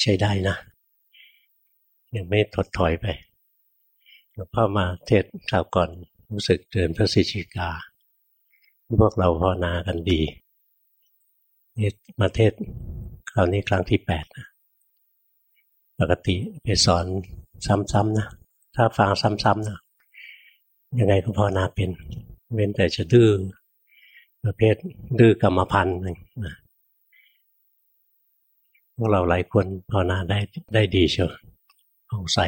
ใช้ได้นะยังไม่ถดถอยไปหลวงพ่อมาเทศคราวก่อนรู้สึกเดินพระสิชิกา พวกเราภาวนากันดีนี่มาเทศคราวนี้ครั้งที่แปดนะปกติไปสอนซ้ำๆนะ ถ้าฟังซ้ำๆนะยังไงก็ภาวนาเป็น เว้นแต่จะดื้อประเภทดื้อกรรมพันธ์นึงน วกเราหลายคนภาวนาได้ได้ดีเชียวผ่องใส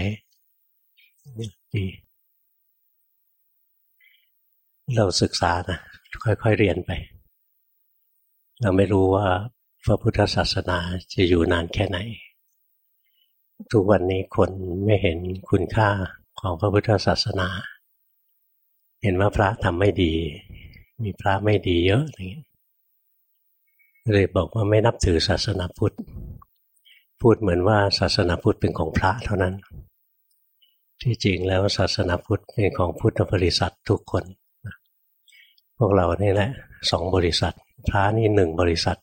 ดีเราศึกษานะค่อยๆเรียนไป เราไม่รู้ว่าพระพุทธศาสนาจะอยู่นานแค่ไหน ทุกวันนี้คนไม่เห็นคุณค่าของพระพุทธศาสนา เห็นว่าพระทำไม่ดี มีพระไม่ดีเยอะอะไรเงี้ย เลยบอกว่าไม่นับถือศาสนาพุทธ พูดเหมือนว่าศาสนาพุทธเป็นของพระเท่านั้น ที่จริงแล้วศาสนาพุทธเป็นของพุทธบริษัททุกคน พวกเรานี่แหละสองบริษัท พระนี่หนึ่งบริษัท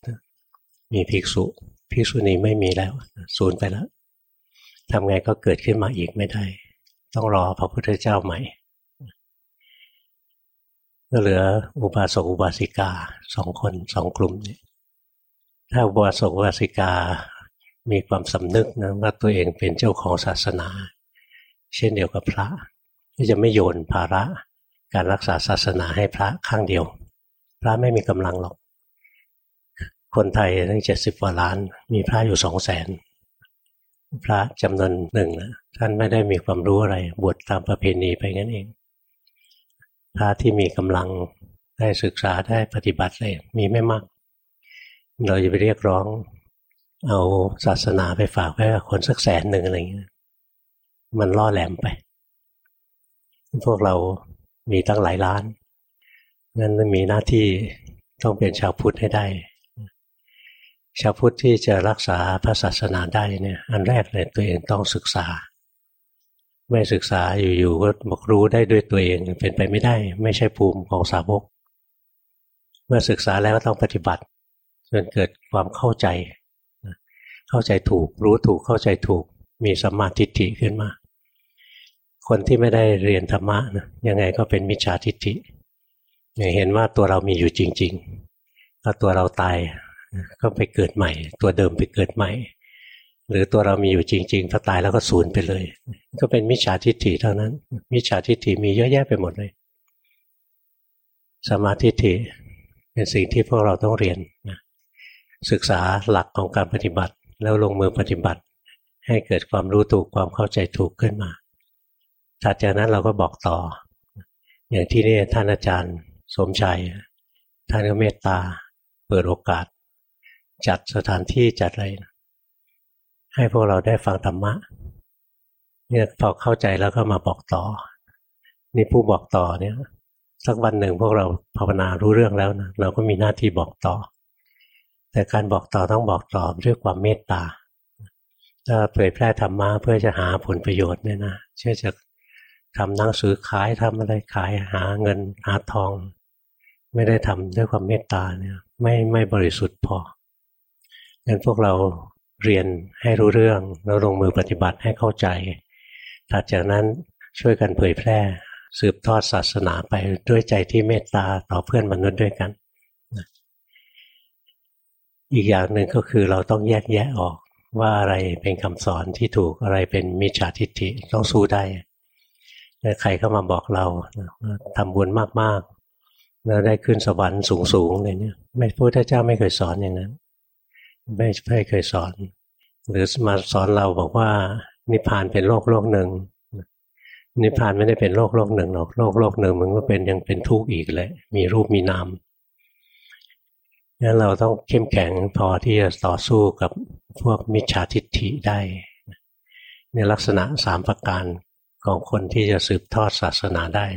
มีภิกษุภิกษุณีไม่มีแล้วสูญไปแล้วทำไงก็เกิดขึ้นมาอีกไม่ได้ ต้องรอพระพุทธเจ้าใหม่ก็เหลืออุบาสกอุบาสิกาสองคนสองกลุ่มนี้ ถ้าอุบาสกอุบาสิกา มีความสำนึกนะว่าตัวเองเป็นเจ้าของศาสนา เช่นเดียวกับพระที่จะไม่โยนภาระการรักษาศาสนาให้พระข้างเดียว พระไม่มีกำลังหรอก คนไทยตั้งเจ็ดสิบกว่าล้าน มีพระอยู่สองแสนพระจำนวนหนึ่งนะท่านไม่ได้มีความรู้อะไร บวชตามประเพณีไปงั้นเอง พระที่มีกำลังได้ศึกษาได้ปฏิบัติเลยมีไม่มาก เราจะไปเรียกร้อง เอาศาสนาไปฝากไว้คนสักแสนหนึ่งอะไรเงี้ยมันล่อแหลมไป พวกเรามีตั้งหลายล้านงั้นมีหน้าที่ต้องเป็นชาวพุทธให้ได้ ชาวพุทธที่จะรักษาพระศาสนาได้เนี่ยอันแรกเลยตัวเองต้องศึกษา ไม่ศึกษาอยู่ๆก็บอกรู้ได้ด้วยตัวเองเป็นไปไม่ได้ ไม่ใช่ภูมิของสาวก เมื่อศึกษาแล้วก็ต้องปฏิบัติ จนเกิดความเข้าใจ เข้าใจถูก รู้ถูกเข้าใจถูก มีสมาธิิขึ้นมา คนที่ไม่ได้เรียนธรรมะนะยังไงก็เป็นมิจฉาทิฏฐิเห็นว่าตัวเรามีอยู่จริงๆถ้าตัวเราตายก็ไปเกิดใหม่ ตัวเดิมไปเกิดใหม่ หรือตัวเรามีอยู่จริงๆถ้าตายแล้วก็สูญไปเลย ก็เป็นมิจฉาทิฏฐิเท่านั้น มิจฉาทิฏฐิมีเยอะแยะไปหมดเลยสมาธิฏฐิเป็นสิ่งที่พวกเราต้องเรียนนะ ศึกษาหลักของการปฏิบัติ แล้วลงมือปฏิบัติ ให้เกิดความรู้ถูกความเข้าใจถูกขึ้นมาถัดจากนั้นเราก็บอกต่อ อย่างที่นี่ท่านอาจารย์สมชัย ท่านก็เมตตา เปิดโอกาส จัดสถานที่จัดอะไร ให้พวกเราได้ฟังธรรมะเนี่ยพอเข้าใจแล้วก็มาบอกต่อ นี่ผู้บอกต่อเนี่ย สักวันหนึ่งพวกเราภาวนารู้เรื่องแล้วนะเราก็มีหน้าที่บอกต่อ แต่การบอกต่อต้องบอกต่อด้วยความเมตตาถ้าเผยแพร่ธรรมะเพื่อจะหาผลประโยชน์เนี่ยนะเชื่อจะทำหนังสือขายทำอะไรขายหาเงินหาทอง ไม่ได้ทำด้วยความเมตตาเนี่ยไม่ไม่บริสุทธิ์พองั้นพวกเราเรียนให้รู้เรื่องแล้วลงมือปฏิบัติให้เข้าใจถัดจากนั้นช่วยกันเผยแพร่ สืบทอดศาสนาไปด้วยใจที่เมตตาต่อเพื่อนมนุษย์ด้วยกัน อีกอย่างหนึ่งก็คือเราต้องแยกแยะออกว่าอะไรเป็นคำสอนที่ถูกอะไรเป็นมิจฉาทิฏฐิต้องสู้ได้แล้วใครเข้ามาบอกเราทำบุญมากๆแล้วได้ขึ้นสวรรค์สูงๆเลยเนี่ย ไม่พุทธเจ้าไม่เคยสอนอย่างนั้น ไม่ไม่เคยสอน หรือมาสอนเราบอกว่า นิพพานเป็นโลกโลกหนึ่งนิพพานไม่ได้เป็นโลกโลกหนึ่งหรอกโลกโลกหนึ่งมันก็เป็นยังเป็นทุกข์อีกเลยมีรูปมีนาม งั้นเราต้องเข้มแข็งพอที่จะต่อสู้กับพวกมิจฉาทิฏฐิได้ในลักษณะสามประการของคนที่จะสืบทอดศาสนาได้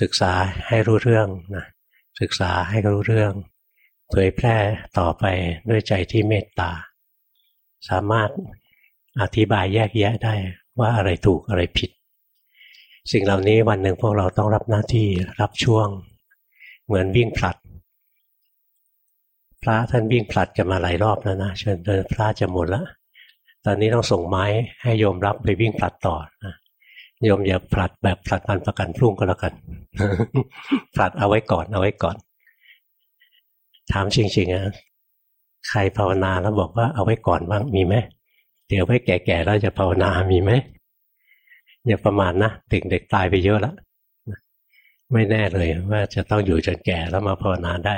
ศึกษาให้รู้เรื่องนะศึกษาให้รู้เรื่อง เผยแพร่ต่อไปด้วยใจที่เมตตา สามารถอธิบายแยกแยะได้ว่าอะไรถูกอะไรผิด สิ่งเหล่านี้วันหนึ่งพวกเราต้องรับหน้าที่รับช่วง เหมือนวิ่งผลัด ระท่านวิ่งผลัดกันมาหลายรอบแล้วนะจนเดินพระจะหมดละตอนนี้ต้องส่งไม้ให้โยมรับไปวิ่งผลัดต่อนะโยมอย่าผลัดแบบผลัดวันประกันพรุ่งก็แล้วกันผลัดเอาไว้ก่อนเอาไว้ก่อน ถามจริงๆนะใครภาวนาแล้วบอกว่าเอาไว้ก่อนบ้างมีไหมเดี๋ยวไว้แก่ๆแล้วจะภาวนามีไหมอย่าประมาณนะเด็กๆตายไปเยอะแล้วไม่แน่เลยว่าจะต้องอยู่จนแก่แล้วมาภาวนาได้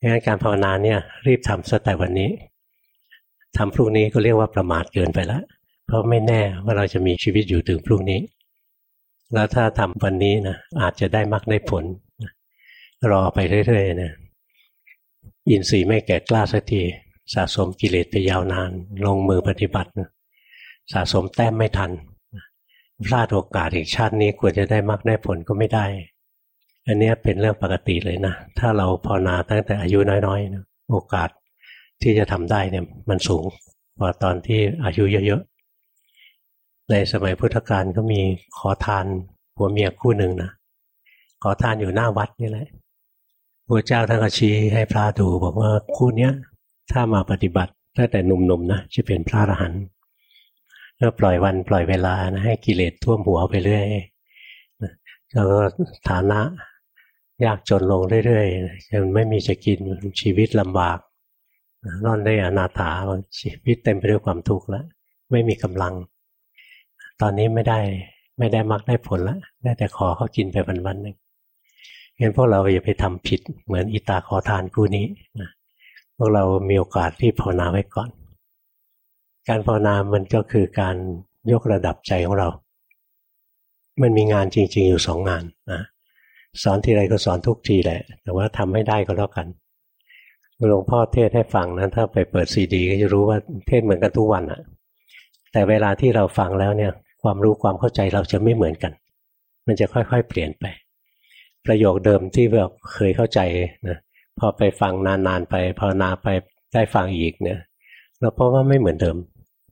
งั้นการภาวนาเนี่ย รีบทำซะแต่วันนี้ทำพรุ่งนี้ก็เรียกว่าประมาทเกินไปแล้วเพราะไม่แน่ว่าเราจะมีชีวิตอยู่ถึงพรุ่งนี้ แล้วถ้าทำวันนี้นะอาจจะได้มากได้ผล รอไปเรื่อยๆนะอินทรีย์ไม่แก่กล้าสักทีสะสมกิเลสไปยาวนาน ลงมือปฏิบัตินะสะสมแต้มไม่ทันพลาดโอกาสอีกชาตินี้ควรจะได้มากได้ผลก็ไม่ได้ อันนี้เป็นเรื่องปกติเลยนะ ถ้าเราภาวนาตั้งแต่อายุน้อยๆนะโอกาสที่จะทำได้เนี่ยมันสูงกว่าตอนที่อายุเยอะๆ ในสมัยพุทธกาลก็มีขอทานผัวเมียคู่หนึ่งนะขอทานอยู่หน้าวัดนี่แหละพระเจ้าท่านก็ชี้ให้พระดูบอกว่าคู่เนี้ย ถ้ามาปฏิบัติตั้งแต่หนุ่มๆนะจะเป็นพระอรหันต์ก็ปล่อยวันปล่อยเวลานะให้กิเลสท่วมหัวไปเรื่อยแล้วก็ฐานะ ยากจนลงเรื่อยๆจนไม่มีจะกินชีวิตลำบากร่อนได้อนาถาชีวิตเต็มไปด้วยความทุกข์แล้วไม่มีกำลัง ตอนนี้ไม่ได้ไม่ได้มักได้ผลแล้วได้แต่ขอเขากินไปวันๆหนึ่งงั้นพวกเราอย่าไปทำผิดเหมือนอิตาขอทานคู่นี้นะพวกเรามีโอกาสที่ภาวนาไว้ก่อน การภาวนามันก็คือการยกระดับใจของเรา มันมีงานจริง ๆ อยู่สองงานนะ สอนทีไรก็สอนทุกทีแหละ แต่ว่าทำไม่ได้ก็แล้วกันหลวงพ่อเทศให้ฟังนะถ้าไปเปิดซีดีก็จะรู้ว่าเทศเหมือนกันทุกวันอะแต่เวลาที่เราฟังแล้วเนี่ย ความรู้ความเข้าใจเราจะไม่เหมือนกัน มันจะค่อยๆ เปลี่ยนไป ประโยคเดิมที่เราเคยเข้าใจนะพอไปฟังนานๆไปภาวนาไปได้ฟังอีกเนี่ยเราพบว่าไม่เหมือนเดิม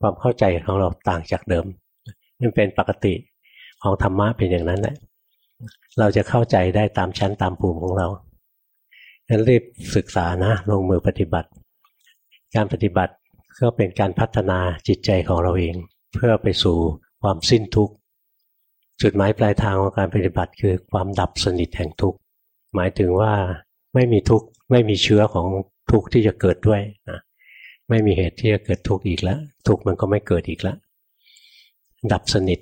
ความเข้าใจของเราต่างจากเดิมมันเป็นปกติของธรรมะเป็นอย่างนั้นแหละ เราจะเข้าใจได้ตามชั้นตามภูมิของเรางั้นรีบศึกษานะ ลงมือปฏิบัติ การปฏิบัติก็เป็นการพัฒนาจิตใจของเราเอง เพื่อไปสู่ความสิ้นทุกข์จุดหมายปลายทางของการปฏิบัติคือความดับสนิทแห่งทุกข์หมายถึงว่าไม่มีทุกข์ไม่มีเชื้อของทุกข์ที่จะเกิดด้วยนะไม่มีเหตุที่จะเกิดทุกข์อีกแล้ว ทุกข์มันก็ไม่เกิดอีกแล้วดับสนิท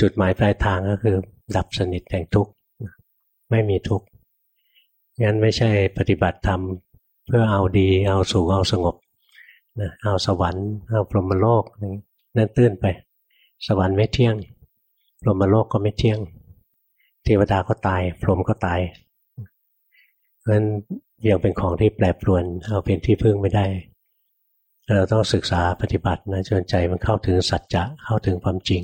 จุดหมายปลายทางก็คือ ดับสนิทแห่งทุกข์ไม่มีทุกข์งั้นไม่ใช่ปฏิบัติธรรมเพื่อเอาดี เอาสูงเอาสงบนะเอาสวรรค์เอาพรหมโลกนั่นตื้นไป สวรรค์ไม่เที่ยงพรหมโลกก็ไม่เที่ยง เทวดาก็ตาย พรหมก็ตายเพราะฉะนั้นยังเป็นของที่แปรปรวน เอาเป็นที่พึ่งไม่ได้ เราต้องศึกษาปฏิบัตินะจนใจมันเข้าถึงสัจจะเข้าถึงความจริง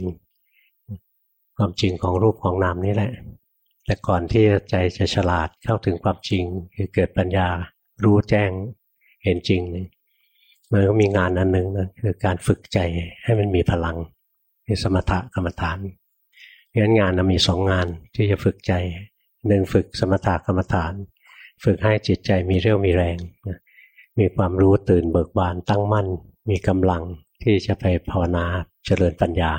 ความจริงของรูปของนามนี่แหละ แต่ก่อนที่ใจจะฉลาดเข้าถึงความจริงคือเกิดปัญญารู้แจ้งเห็นจริงมันก็มีงานอันหนึ่งนะคือการฝึกใจให้มันมีพลังคือสมถะกรรมฐานงั้นงานมีสองงานที่จะฝึกใจหนึ่งฝึกสมถะกรรมฐาน ฝึกให้จิตใจมีเรี่ยวมีแรงมีความรู้ตื่นเบิกบานตั้งมั่น มีกำลังที่จะไปภาวนาเจริญปัญญา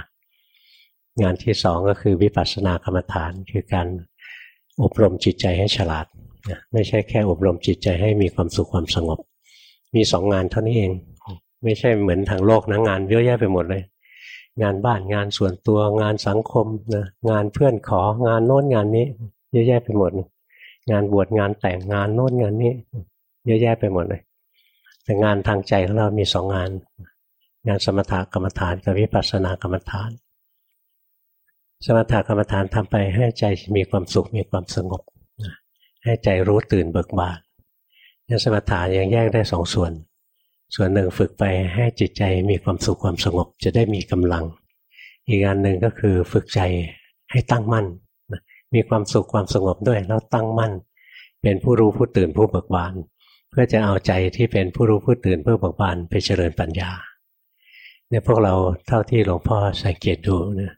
งานที่สองก็คือวิปัสสนากรรมฐานคือการอบรมจิตใจให้ฉลาดไม่ใช่แค่อบรมจิตใจให้มีความสุขความสงบ มีสองงานเท่านี้เอง ไม่ใช่เหมือนทางโลกนะงานเยอะแยะไปหมดเลย งานบ้านงานส่วนตัวงานสังคมนะงานเพื่อนของานโน้นงานนี้ เยอะแยะไปหมด งานบวชงานแต่งงานโน้นงานนี้ เยอะแยะไปหมดเลย แต่งานทางใจของเรามีสองงาน งานสมถกรรมฐานกับวิปัสสนากรรมฐาน สมถกรรมฐานทำไปให้ใจมีความสุขมีความสงบให้ใจรู้ตื่นเบิกบานนี่สมถะยังแยกได้สองส่วน ส่วนหนึ่งฝึกไปให้จิตใจมีความสุขความสงบจะได้มีกำลัง อีกอันหนึ่งก็คือฝึกใจให้ตั้งมั่น มีความสุขความสงบด้วยแล้วตั้งมั่น เป็นผู้รู้ผู้ตื่นผู้เบิกบาน เพื่อจะเอาใจที่เป็นผู้รู้ผู้ตื่นผู้เบิกบานไปเจริญปัญญาเนี่ยพวกเราเท่าที่หลวงพ่อสังเกตดูเนี่ย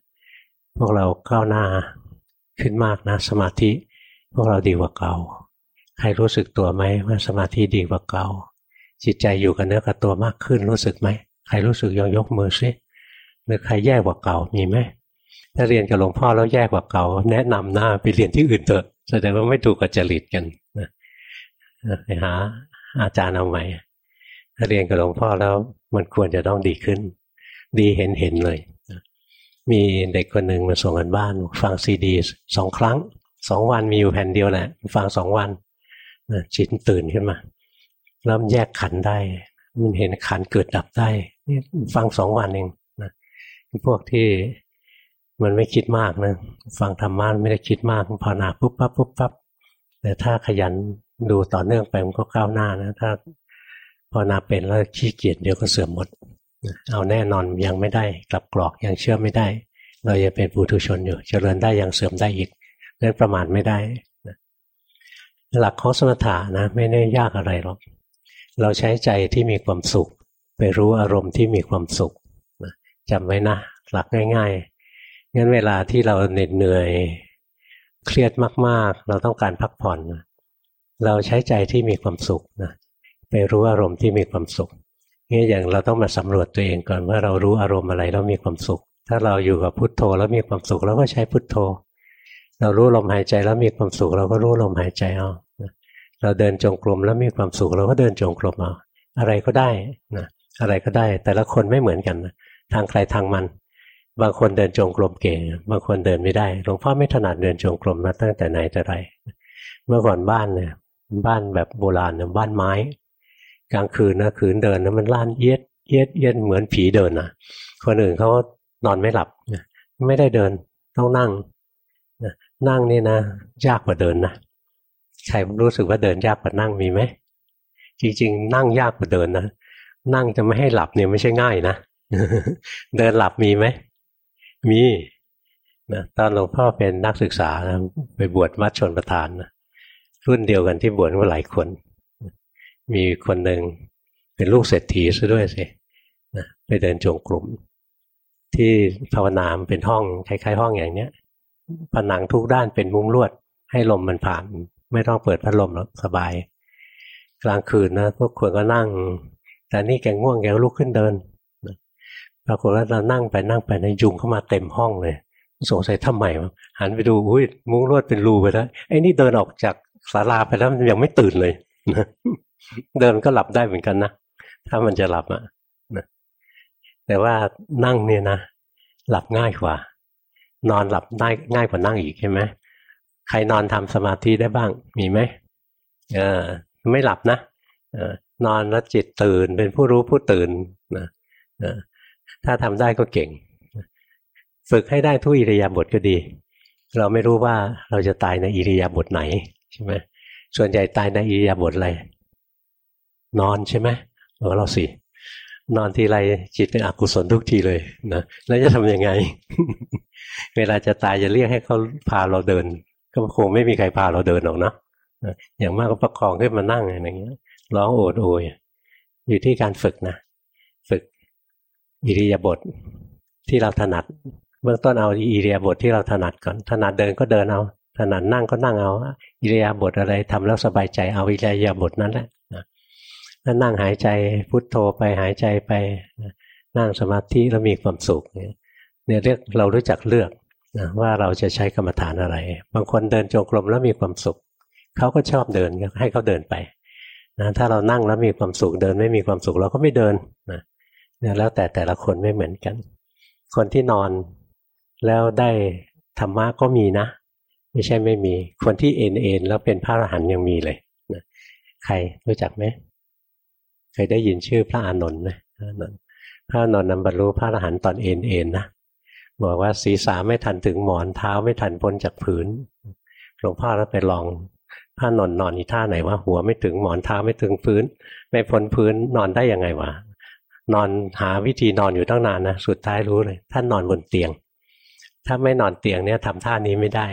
พวกเราก้าวหน้าขึ้นมากนะ สมาธิ พวกเราดีกว่าเก่า ใครรู้สึกตัวไหมว่าสมาธิดีกว่าเก่า จิตใจอยู่กับเนื้อกับตัวมากขึ้นรู้สึกไหมใครรู้สึกยองยกมือซิหรือใครแย่กว่าเก่ามีไหมถ้าเรียนกับหลวงพ่อแล้วแย่กว่าเก่า แนะนำหน้าไปเรียนที่อื่นเถอะแสดงว่าไม่ถูกกับจริตกันนะไปหาอาจารย์เอาใหม่ถ้าเรียนกับหลวงพ่อแล้วมันควรจะต้องดีขึ้น ดีเห็นเห็นเลย มีเด็กคนหนึ่งมาส่งกันบ้าน ฟังซีดีสองครั้งสองวันมีอยู่แผ่นเดียวแหละ ฟังสองวันจิตตื่นขึ้นมาเริ่มแยกขันได้ มันเห็นขันเกิดดับได้นี่ฟังสองวันเองนะพวกที่มันไม่คิดมากนะฟังธรรมะไม่ได้คิดมากภาวนาปุ๊บปั๊บปุ๊บปั๊บแต่ถ้าขยันดูต่อเนื่องไปมันก็ก้าวหน้านะ ถ้าภาวนาเป็นแล้วขี้เกียจเดี๋ยวก็เสื่อมหมด เอาแน่นอนยังไม่ได้กลับกรอกยังเชื่อไม่ได้ เรายังเป็นปุถุชนอยู่เจริญได้ยังเสื่อมได้อีกนั้นประมาทไม่ได้หลักของสมถะนะไม่ได้ยากอะไรหรอกเราใช้ใจที่มีความสุข ไปรู้อารมณ์ที่มีความสุขจำไว้นะ หลักง่ายๆงั้นเวลาที่เราเหน็ดเหนื่อยเครียดมากๆ เราต้องการพักผ่อน เราใช้ใจที่มีความสุขนะไปรู้อารมณ์ที่มีความสุข นี่อย่างเราต้องมาสำรวจตัวเองก่อนว่าเรารู้อารมณ์อะไรแล้วมีความสุข ถ้าเราอยู่กับพุทโธแล้วมีความสุขเราก็ใช้พุทโธ เรารู้ลมหายใจแล้วมีความสุขเราก็รู้ลมหายใจเอาเราเดินจงกรมแล้วมีความสุขเราก็เดินจงกรมเอาอะไรก็ได้นะอะไรก็ได้ แต่ละคนไม่เหมือนกันนะทางใครทางมัน บางคนเดินจงกรมเก่ง บางคนเดินไม่ได้หลวงพ่อไม่ถนัดเดินจงกรมมาตั้งแต่ไหนแต่ไร เมื่อก่อนบ้านเนี่ยบ้านแบบโบราณเนี่ยบ้านไม้ กลางคืนนะคืนเดินนะมันล้านเย็ดเย็ดเย็ดเหมือนผีเดินนะคนอื่นเขานอนไม่หลับไม่ได้เดินต้องนั่งนั่งนี่นะยากกว่าเดินนะใครรู้สึกว่าเดินยากกว่านั่งมีไหมจริงๆ นั่งยากกว่าเดินนะนั่งจะไม่ให้หลับเนี่ยไม่ใช่ง่ายนะเดินหลับมีไหมมีนะตอนหลวงพ่อเป็นนักศึกษานะไปบวชวัดชนประทานนะรุ่นเดียวกันที่บวชว่าหลายคน มีคนหนึ่งเป็นลูกเศรษฐีซะด้วยสินะไปเดินจงกลุ่ม ที่ภาวนามเป็นห้องคล้ายๆ ห้องอย่างเนี้ยผนังทุกด้านเป็นมุ้งลวด ให้ลมมันผ่าน ไม่ต้องเปิดพัดลมหรอกสบาย กลางคืนนะพวกคนก็นั่ง แต่นี่แกง่วงแกลุกขึ้นเดินปรากฏว่าเรานั่งไปนั่งไปในยุงเข้ามาเต็มห้องเลย สงสัยทำไมหันไปดูอุ้ยมุ้งลวดเป็นรูไปแล้วไอ้นี่เดินออกจากศาลาไปแล้วมันยังไม่ตื่นเลย เดินก็หลับได้เหมือนกันนะถ้ามันจะหลับอะแต่ว่านั่งเนี่ยนะหลับง่ายกว่า นอนหลับได้ง่ายกว่านั่งอีกใช่ไหมใครนอนทำสมาธิได้บ้าง มีไหมเออไม่หลับนะเออนอนแล้วจิตตื่นเป็นผู้รู้ผู้ตื่นนะถ้าทำได้ก็เก่ง ฝึกให้ได้ทุกอิริยาบถก็ดี เราไม่รู้ว่าเราจะตายในอิริยาบถไหนใช่ไหมส่วนใหญ่ตายในอิริยาบถอะไร นอนใช่ไหมเออเราสินอนทีไรจิตเป็นอกุศลทุกทีเลยนะแล้วจะทำยังไง เวลาจะตายจะเรียกให้เขาพาเราเดิน ก็คงไม่มีใครพาเราเดินหรอกนะอย่างมากก็ประคองขึ้นมานั่งอะไรอย่างเงี้ยร้องโอดโอยอยู่ที่การฝึกนะ ฝึกอิริยาบถทที่เราถนัด เบื้องต้นเอาอิริยาบถทที่เราถนัดก่อน ถนัดเดินก็เดินเอา ถนัดนั่งก็นั่งเอา อิริยาบถอะไรทำแล้วสบายใจเอาอิริยาบถนั้นแหละ ถ้านั่งหายใจพุทโธไปหายใจไปนั่งสมาธิแล้วมีความสุขเนี่ยเรียกเรารู้จักเลือกนะว่าเราจะใช้กรรมฐานอะไร บางคนเดินจงกรมแล้วมีความสุข เขาก็ชอบเดินให้เขาเดินไปนะถ้าเรานั่งแล้วมีความสุขเดินไม่มีความสุขเราก็ไม่เดินนะนะแล้วแต่แต่ละคนไม่เหมือนกัน คนที่นอนแล้วได้ธรรมะก็มีนะ ไม่ใช่ไม่มี คนที่เอ็นเอ็นแล้วเป็นพระอรหันต์ยังมีเลยนะใครรู้จักไหม เคยได้ยินชื่อพระอานนท์ไหมพระอานนท์พระอานนท์นำบรรลุพระอรหันต์ตอนเอ็นเอ็นนะบอกว่าศีรษะไม่ทันถึงหมอนเท้าไม่ทันพ้นจากผืนหลวงพ่อแล้วไปลองผ้านอนนอนอีท่าไหนว่าหัวไม่ถึงหมอนเท้าไม่ถึงพื้น ไม่พ้นพื้นนอนได้ยังไงวะนอนหาวิธีนอนอยู่ตั้งนานนะสุดท้ายรู้เลยท่านนอนบนเตียง ถ้าไม่นอนเตียงเนี่ยทำท่านี้ไม่ได้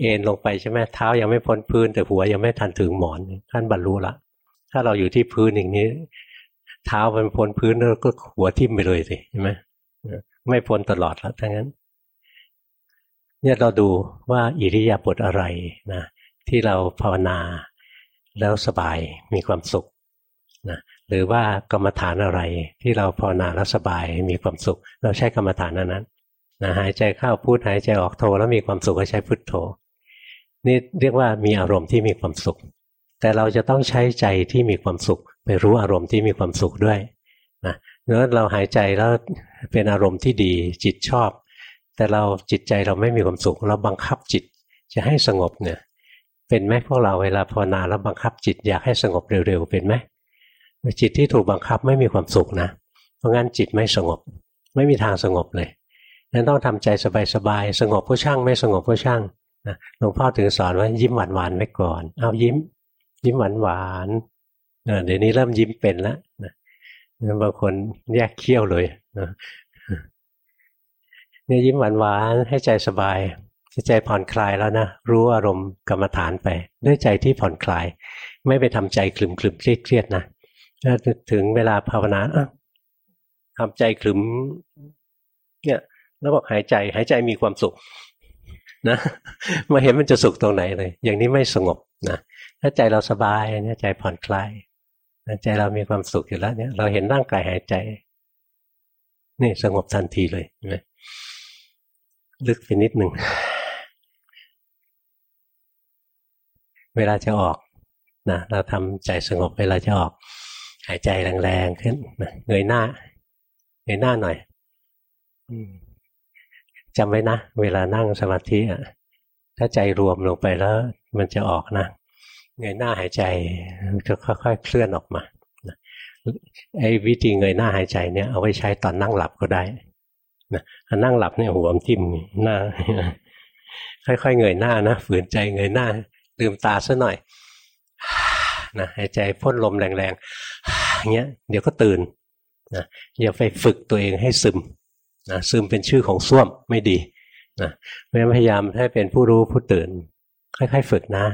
เอ็นลงไปใช่ไหมเท้ายังไม่พ้นพื้น แต่หัวยังไม่ทันถึงหมอนท่านบรรลุละ ถ้าเราอยู่ที่พื้นอย่างนี้ เท้ามันพ้นพื้นแล้วก็หัวทิ่มไปเลยสิใช่ไหมไม่พ้นตลอดแล้วทั้งนั้น เนี่ยเราดูว่าอิริยาบถอะไรนะที่เราภาวนาแล้วสบายมีความสุขนะหรือว่ากรรมฐานอะไรที่เราภาวนาแล้วสบายมีความสุข เราใช้กรรมฐานนั้นนะหายใจเข้าพูดหายใจออกโทแล้วมีความสุขก็ใช้พุทโธนี่เรียกว่ามีอารมณ์ที่มีความสุข แต่เราจะต้องใช้ใจที่มีความสุข ไปรู้อารมณ์ที่มีความสุขด้วยนะเมื่อเราหายใจแล้วเป็นอารมณ์ที่ดีจิตชอบ แต่เราจิตใจเราไม่มีความสุข เราบังคับจิตจะให้สงบเนี่ย เป็นไหมพวกเราเวลาภาวนาแล้วบังคับจิตอยากให้สงบเร็วๆเป็นไหมจิตที่ถูกบังคับไม่มีความสุขนะ เพราะงั้นจิตไม่สงบ ไม่มีทางสงบเลยนั้นต้องทำใจสบายๆสงบก็ช่าง ไม่สงบก็ช่างนะหลวงพ่อถึงสอนว่ายิ้มหวานๆไว้ก่อน เอายิ้ม ยิ้มหวานๆเดี๋ยวนี้เริ่มยิ้มเป็นแล้วนะบางคนแยกเขี้ยวเลยนะเนี่ยยิ้มหวานๆให้ใจสบายใจผ่อนคลายแล้วนะรู้อารมณ์กรรมฐานไป ด้วยใจที่ผ่อนคลาย ไม่ไปทำใจคลึมคลึมเครียดเครียดนะถ้าถึงเวลาภาวนาทำใจคลึมเนี่ยแล้วบอกหายใจ หายใจมีความสุข นะมาเห็นมันจะสุขตรงไหนเลย อย่างนี้ไม่สงบนะ ถ้าใจเราสบายเนี่ยใจผ่อนคลายใจเรามีความสุขอยู่แล้วเนี่ยเราเห็นร่างกายหายใจ นี่สงบทันทีเลยนะลึกไปนิดหนึ่ง เวลาจะออกนะเราทำใจสงบเวลาจะออก หายใจแรงๆขึ้นนะเงยหน้าเงยหน้าหน่อยจำไว้นะ เวลานั่งสมาธิอะถ้าใจรวมลงไปแล้ว มันจะออกนะ เงยหน้าหายใจจะค่อยๆ เคลื่อนออกมาไอ้วิธีเงยหน้าหายใจเนี่ยเอาไว้ใช้ตอนนั่งหลับก็ได้นะนั่งหลับเนี่ยหัวมันทิ่มหน้า ค่อยๆเงยหน้านะฝืนใจเงยหน้าลืมตาซะหน่อยนะหายใจพ่นลมแรงๆเงี้ยเดี๋ยวก็ตื่นนะอย่าไปฝึกตัวเองให้ซึมนะซึมเป็นชื่อของส้วมไม่ดีนะพยายามให้เป็นผู้รู้ผู้ตื่น ค่อยๆ ฝึกนะ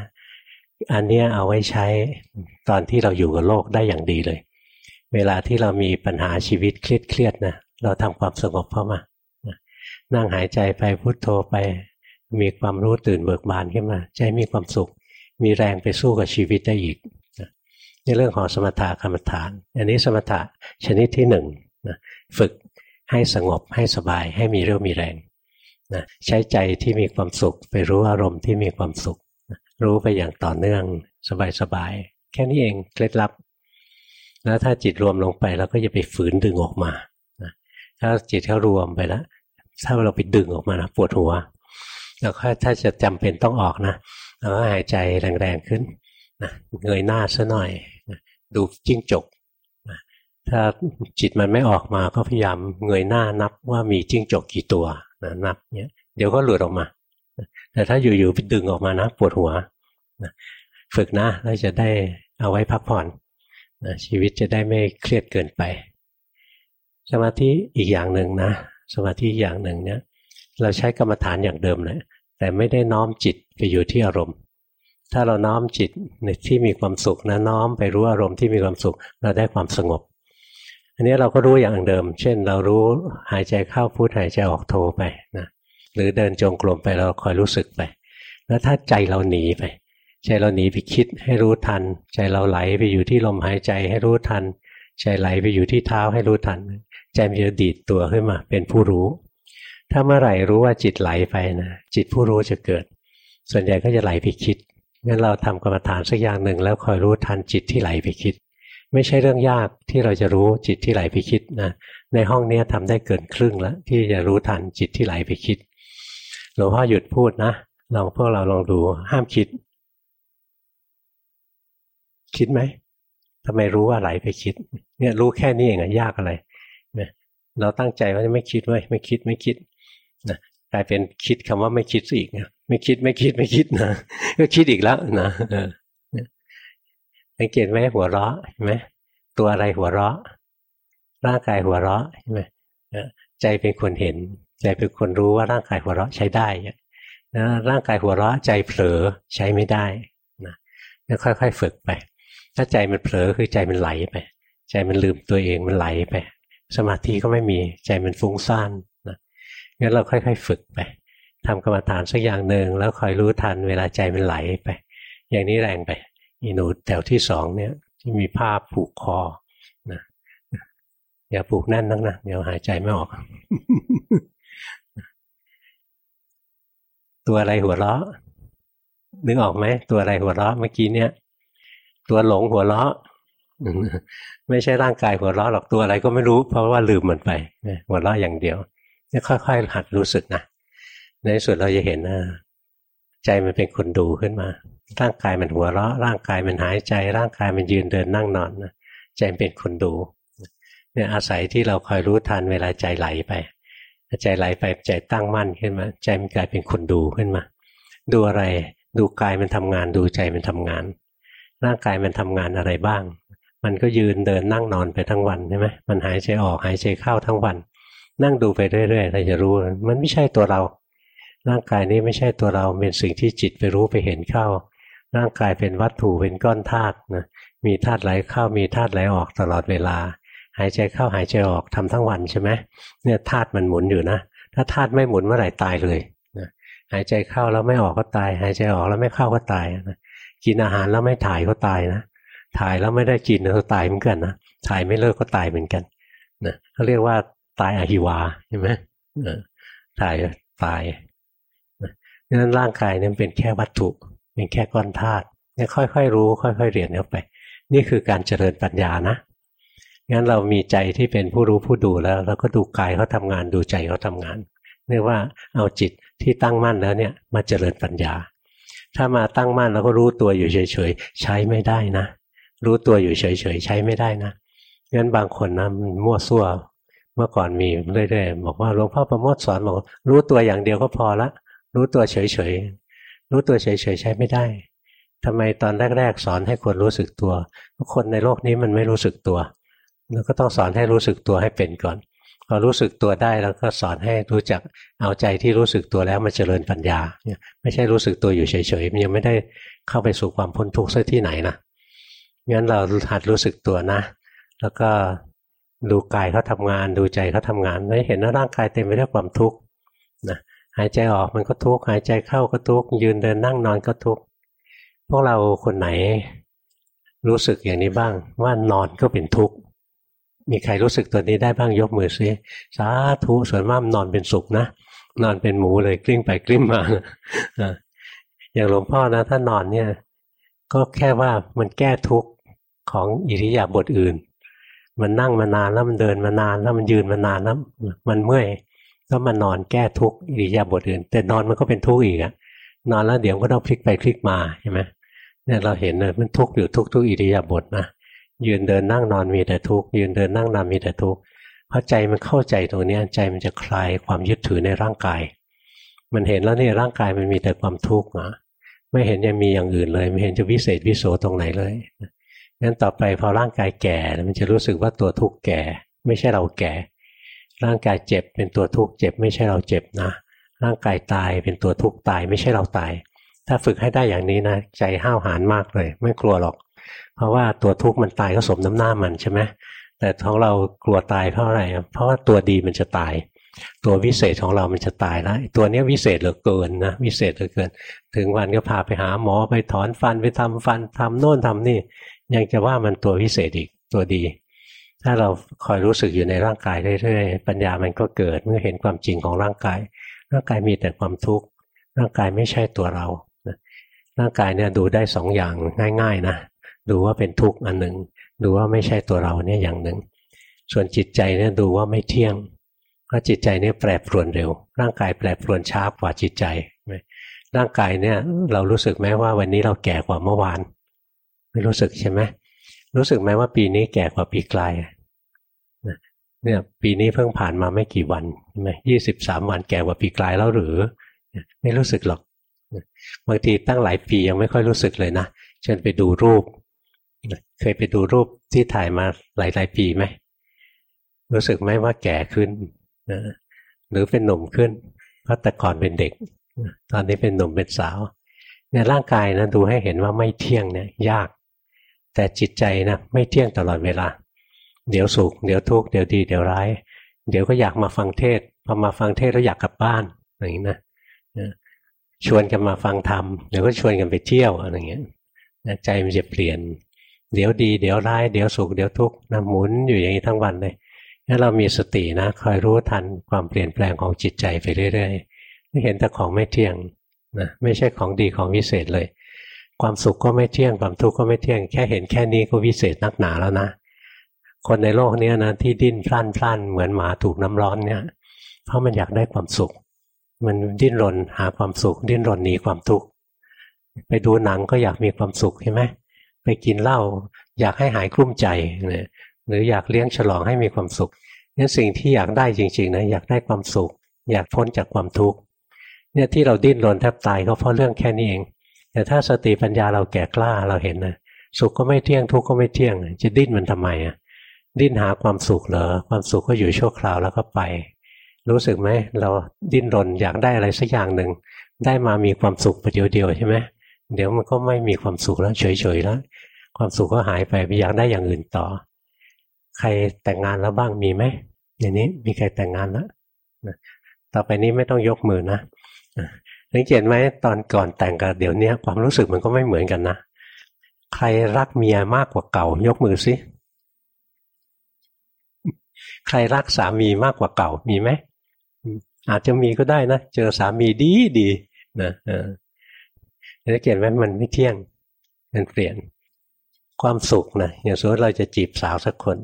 อันนี้เอาไว้ใช้ตอนที่เราอยู่กับโลกได้อย่างดีเลย เวลาที่เรามีปัญหาชีวิตเครียดๆนะเราทำความสงบเข้ามานั่งหายใจไปพุโทโธไป มีความรู้ตื่นเบิกบานขึ้นมาใจมีความสุข มีแรงไปสู้กับชีวิตได้อีกในเรื่องของสมถะกรรมฐาน อันนี้สมถะชนิดที่หนึ่งนะฝึกให้สงบให้สบายให้มีเรี่ยวมีแรงนะใช้ใจที่มีความสุข ไปรู้อารมณ์ที่มีความสุข รู้ไปอย่างต่อเนื่อง สบายๆแค่นี้เองเคล็ดลับ แล้วถ้าจิตรวมลงไปแล้วก็จะไปฝืนดึงออกมาถ้าจิตเขารวมไปแล้วถ้าเราไปดึงออกมานะปวดหัวแล้วถ้าจะจำเป็นต้องออกนะเราก็หายใจแรงๆขึ้นนะเงยหน้าซะหน่อยนะดูจิ้งจกนะถ้าจิตมันไม่ออกมาก็พยายามเงยหน้านับว่ามีจิ้งจกกี่ตัวนะนับเนี้ยเดี๋ยวก็หลุดออกมา แต่ถ้าอยู่ๆไปดึงออกมานะปวดหัวนะฝึกนะแล้วจะได้เอาไว้พักผ่อนนะชีวิตจะได้ไม่เครียดเกินไป สมาธิอีกอย่างหนึ่งนะ สมาธิอย่างหนึ่งเนี้ยเราใช้กรรมฐานอย่างเดิมเลยแต่ไม่ได้น้อมจิตไปอยู่ที่อารมณ์ ถ้าเราน้อมจิตในที่มีความสุขนะน้อมไปรู้อารมณ์ที่มีความสุขเราได้ความสงบ อันนี้เราก็รู้อย่างเดิม เช่น เรารู้หายใจเข้าพุทหายใจออกโทไปนะ หรือเดินจงกรมไปเราคอยรู้สึกไป แล้วถ้าใจเราหนีไป ใจเราหนีไปคิดให้รู้ทัน ใจเราไหลไปอยู่ที่ลมหายใจให้รู้ทัน ใจไหลไปอยู่ที่เท้าให้รู้ทัน ใจมันจะดีดตัวขึ้นมา เป็นผู้รู้ ถ้าเมื่อไหร่รู้ว่าจิตไหลไปนะจิตผู้รู้จะเกิด ส่วนใหญ่ก็จะไหลไปคิดงั้นเราทำกรรมฐานสักอย่างหนึ่งแล้วคอยรู้ทันจิตที่ไหลไปคิด ไม่ใช่เรื่องยากที่เราจะรู้จิตที่ไหลไปคิดนะในห้องนี้ทำได้เกินครึ่งแล้วที่จะรู้ทันจิตที่ไหลไปคิด หลวงพ่อหยุดพูดนะลองพวกเราลองดูห้ามคิด คิดไหมทำไมรู้ว่าไหลไปคิด เนี่ยรู้แค่นี้เองอะยากอะไรเนี่ยเราตั้งใจว่าจะไม่คิดไว้ไม่คิดไม่คิดนะกลายเป็นคิดคำว่าไม่คิดอีกนะไม่คิดไม่คิดไม่คิดนะก็คิดอีกแล้วนะสังเกตไหมหัวเราะเห็นไหมตัวอะไรหัวเราะ ร่างกายหัวเราะใช่ไหมใจเป็นคนเห็น ใจเป็นคนรู้ว่าร่างกายหัวเราะใช้ได้นะร่างกายหัวเราะใจเผลอใช้ไม่ได้นะแล้วค่อยๆฝึกไป ถ้าใจมันเผลอคือใจมันไหลไป ใจมันลืมตัวเองมันไหลไป สมาธิก็ไม่มีใจมันฟุ้งซ่านงั้นเราค่อย ๆ ฝึกไปทำกรรมฐานสักอย่างหนึ่งแล้วคอยรู้ทันเวลาใจมันไหลไป อย่างนี้แรงไปอีหนูแถวที่สองเนี่ยที่มีผ้าผูกคอนะอย่าผูกแน่นนักนะเดี๋ยวหายใจไม่ออก ตัวอะไรหัวเราะ นึกออกไหมตัวอะไรหัวเราะเมื่อกี้เนี่ย ตัวหลงหัวเราะไม่ใช่ร่างกายหัวเราะหรอกตัวอะไรก็ไม่รู้ เพราะว่าลืมมันไปหัวเราะอย่างเดียวนี่ค่อยๆหัดรู้สึกนะในสุดเราจะเห็นนะใจมันเป็นคนดูขึ้นมา ร่างกายมันหัวเราะ ร่างกายมันหายใจ ร่างกายมันยืนเดินนั่งนอนนะใจเป็นคนดู เนี่ยอาศัยที่เราคอยรู้ทันเวลาใจไหลไป ใจไหลไปใจตั้งมั่นขึ้นมา ใจมันกลายเป็นคนดูขึ้นมา ดูอะไรดูกายมันทำงานดูใจมันทำงาน ร่างกายมันทำงานอะไรบ้าง มันก็ยืนเดินนั่งนอนไปทั้งวันใช่ไหมมันหายใจออกหายใจเข้าทั้งวัน นั่งดูไปเรื่อยๆเราจะรู้มันไม่ใช่ตัวเรา ร่างกายนี้ไม่ใช่ตัวเราเป็นสิ่งที่จิตไปรู้ไปเห็นเข้า ร่างกายเป็นวัตถุเป็นก้อนธาตุนะมีธาตุไหลเข้ามีธาตุไหลออกตลอดเวลา หายใจเข้าหายใจออกทำทั้งวันใช่ไหมเนี่ยธาตุมันหมุนอยู่นะ ถ้าธาตุไม่หมุนเมื่อไหร่ตายเลยนะหายใจเข้าแล้วไม่ออกก็ตาย หายใจออกแล้วไม่เข้าก็ตายนะกินอาหารแล้วไม่ถ่ายก็ตายนะถ่ายแล้วไม่ได้กินก็ตายเหมือนกันนะถ่ายไม่เลิกก็ตายเหมือนกันนะเขาเรียกว่าตายอหิวาใช่ไหมถ่ายตายนั้นร่างกายนี่เป็นแค่วัตถุ เป็นแค่ก้อนธาตุเนี่ยค่อยๆรู้ ค่อย ๆ เรียนเข้าไป นี่คือการเจริญปัญญานะ งั้นเรามีใจที่เป็นผู้รู้ผู้ดูแล้วเราก็ดูกายเขาทางานดูใจเขาทางานเรียกว่าเอาจิตที่ตั้งมั่นแล้วเนี่ยมาเจริญปัญญา ถ้ามาตั้งมั่นแล้วก็รู้ตัวอยู่เฉยๆ ใช้ไม่ได้นะ รู้ตัวอยู่เฉยๆ ใช้ไม่ได้นะงั้นบางคนนะมันมั่วซั่วเมื่อก่อนมีเรื่อยๆบอกว่าหลวงพ่อประโมทสอนบอกรู้ตัวอย่างเดียวก็พอละรู้ตัวเฉยๆรู้ตัวเฉยๆ ใช้ไม่ได้ทำไมตอนแรก ๆ สอนให้คนรู้สึกตัว คนในโลกนี้มันไม่รู้สึกตัว เราก็ต้องสอนให้รู้สึกตัวให้เป็นก่อน พอรู้สึกตัวได้แล้วก็สอนให้รู้จักเอาใจที่รู้สึกตัวแล้วมาเจริญปัญญา ไม่ใช่รู้สึกตัวอยู่เฉยๆมันยังไม่ได้เข้าไปสู่ความพ้นทุกข์ซะที่ไหนนะงั้นเราหัดรู้สึกตัวนะ แล้วก็ดูกายเขาทางาน ดูใจเขาทางานไม่เห็นว่าร่างกายเต็มไปด้วยความทุกข์นะหายใจออกมันก็ทุกข์หายใจเข้าก็ทุกข์ยืนเดินนั่งนอนก็ทุกข์พวกเราคนไหนรู้สึกอย่างนี้บ้างว่านอนก็เป็นทุกข์ มีใครรู้สึกตัวนี้ได้บ้างยกมือซิสาธุส่วนมากนอนเป็นสุขนะนอนเป็นหมูเลยกลิ้งไปกลิ้งมาอย่างหลวงพ่อนะถ้านอนเนี่ย ก็แค่ว่ามันแก้ทุกข์ของอิริยาบถอื่น มันนั่งมานานแล้วมันเดินมานานแล้วมันยืนมานานแล้วมันเมื่อยก็มานอนแก้ทุกข์อิริยาบถอื่น แต่นอนมันก็เป็นทุกข์อีกอะนอนแล้วเดี๋ยวก็ต้องพลิกไปพลิกมาใช่ไหมเนี่ยเราเห็นเลยมันทุกข์อยู่ทุกทุกอิริยาบถนะ ยืนเดินนั่งนอนมีแต่ทุกข์ยืนเดินนั่งนอนมีแต่ทุกข์เพราะใจมันเข้าใจตรงนี้ใจมันจะคลายความยึดถือในร่างกาย มันเห็นแล้วนี่ร่างกายมันมีแต่ความทุกข์นะไม่เห็นจะมีอย่างอื่นเลย ไม่เห็นจะวิเศษวิโสตรงไหนเลยงั้นต่อไปพอร่างกายแก่ มันจะรู้สึกว่าตัวทุกข์แก่ ไม่ใช่เราแก่ ร่างกายเจ็บเป็นตัวทุกข์เจ็บ ไม่ใช่เราเจ็บนะ ร่างกายตายเป็นตัวทุกข์ตาย ไม่ใช่เราตาย ถ้าฝึกให้ได้อย่างนี้นะ ใจห้าวหาญมากเลย ไม่กลัวหรอก เพราะว่าตัวทุกข์มันตายก็สมน้ำหน้ามันใช่ไหมแต่ของเรากลัวตายเพราะอะไร เพราะว่าตัวดีมันจะตาย ตัววิเศษของเรามันจะตายแล้วตัวนี้วิเศษเหลือเกินนะวิเศษเหลือเกิน ถึงวันก็พาไปหาหมอไปถอนฟันไปทำฟันทำโน่นทำนี่ ยังจะว่ามันตัววิเศษอีกตัวดี ถ้าเราคอยรู้สึกอยู่ในร่างกายเรื่อยๆปัญญามันก็เกิดเมื่อเห็นความจริงของร่างกาย ร่างกายมีแต่ความทุกข์ร่างกายไม่ใช่ตัวเราร่างกายเนี่ยดูได้สองอย่างง่าย ๆ นะ ดูว่าเป็นทุกข์อันหนึ่งดูว่าไม่ใช่ตัวเราเนี่ยอย่างหนึ่ง ส่วนจิตใจเนี่ยดูว่าไม่เที่ยงเพราะจิตใจเนี่ยแปรปรวนเร็ว ร่างกายแปรปรวนช้ากว่าจิตใจร่างกายเนี่ยเรารู้สึกไหมว่าวันนี้เราแก่กว่าเมื่อวาน ไม่รู้สึกใช่ไหมรู้สึกไหมว่าปีนี้แก่กว่าปีกลายเนี่ยปีนี้เพิ่งผ่านมาไม่กี่วันใช่ไหมยี่สิบสามวันแก่กว่าปีกลายแล้วหรือ ไม่รู้สึกหรอกบางทีตั้งหลายปียังไม่ค่อยรู้สึกเลยนะเช่นไปดูรูป เคยไปดูรูปที่ถ่ายมาหลายหลายปีไหม รู้สึกไหมว่าแก่ขึ้นนะหรือเป็นหนุ่มขึ้นเพราะแต่ก่อนเป็นเด็ก ตอนนี้เป็นหนุ่มเป็นสาวเนี่ยร่างกายนะดูให้เห็นว่าไม่เที่ยงเนี่ยยาก แต่จิตใจนะไม่เที่ยงตลอดเวลา เดี๋ยวสุขเดี๋ยวทุกข์เดี๋ยวดีเดี๋ยวร้าย เดี๋ยวก็อยากมาฟังเทศพอมาฟังเทศแล้วอยากกลับบ้านอย่างนี้นะชวนกันมาฟังธรรมเดี๋ยวก็ชวนกันไปเที่ยวอะไรเงี้ยใจมันจะเปลี่ยน เดี๋ยวดีเดี๋ยวร้ายเดี๋ยวสุขเดี๋ยวทุกข์นะหมุนอยู่อย่างนี้ทั้งวันเลยถ้าเรามีสตินะคอยรู้ทันความเปลี่ยนแปลงของจิตใจไปเรื่อยๆไม่เห็นแต่ของไม่เที่ยงนะไม่ใช่ของดีของวิเศษเลย ความสุขก็ไม่เที่ยงความทุกข์ก็ไม่เที่ยง แค่เห็นแค่นี้ก็วิเศษนักหนาแล้วนะ คนในโลกนี้นะที่ดิ้นพล่านพล่านเหมือนหมาถูกน้ำร้อนเนี่ย เพราะมันอยากได้ความสุข มันดิ้นรนหาความสุข ดิ้นรนหนีความทุกข์ไปดูหนังก็อยากมีความสุขใช่ไหม ไปกินเหล้าอยากให้หายกลุ้มใจนี่ยหรืออยากเลี้ยงฉลองให้มีความสุขนี่สิ่งที่อยากได้จริงๆนะอยากได้ความสุข อยากพ้นจากความทุกข์เนี่ยที่เราดิ้นรนแทบตายก็เพราะเรื่องแค่นี้เอง แต่ถ้าสติปัญญาเราแก่กล้าเราเห็นนะสุขก็ไม่เที่ยงทุกข์ก็ไม่เที่ยง จะดิ้นมันทำไมอะดิ้นหาความสุขเหรอความสุขก็อยู่ชั่วคราวแล้วก็ไป รู้สึกไหมเราดิ้นรนอยากได้อะไรสักอย่างหนึ่งได้มามีความสุขประเดียวเดียวใช่ไหม เดี๋ยวมันก็ไม่มีความสุขแล้วเฉยๆแล้ว ความสุขก็หายไปไปอยากได้อย่างอื่นต่อ ใครแต่งงานแล้วบ้างมีไหมอย่างนี้มีใครแต่งงานแล้วต่อไปนี้ไม่ต้องยกมือนะสังเกตไหมตอนก่อนแต่งกับเดี๋ยวนี้ความรู้สึกมันก็ไม่เหมือนกันนะใครรักเมียมากกว่าเก่า ยกมือสิใครรักสามีมากกว่าเก่ามีไหมอาจจะมีก็ได้นะ เจอสามีดีดีนะ สังเกตไหมมันไม่เที่ยง มันเปลี่ยน ความสุขนะอย่างสมมติเราจะจีบสาวสักคน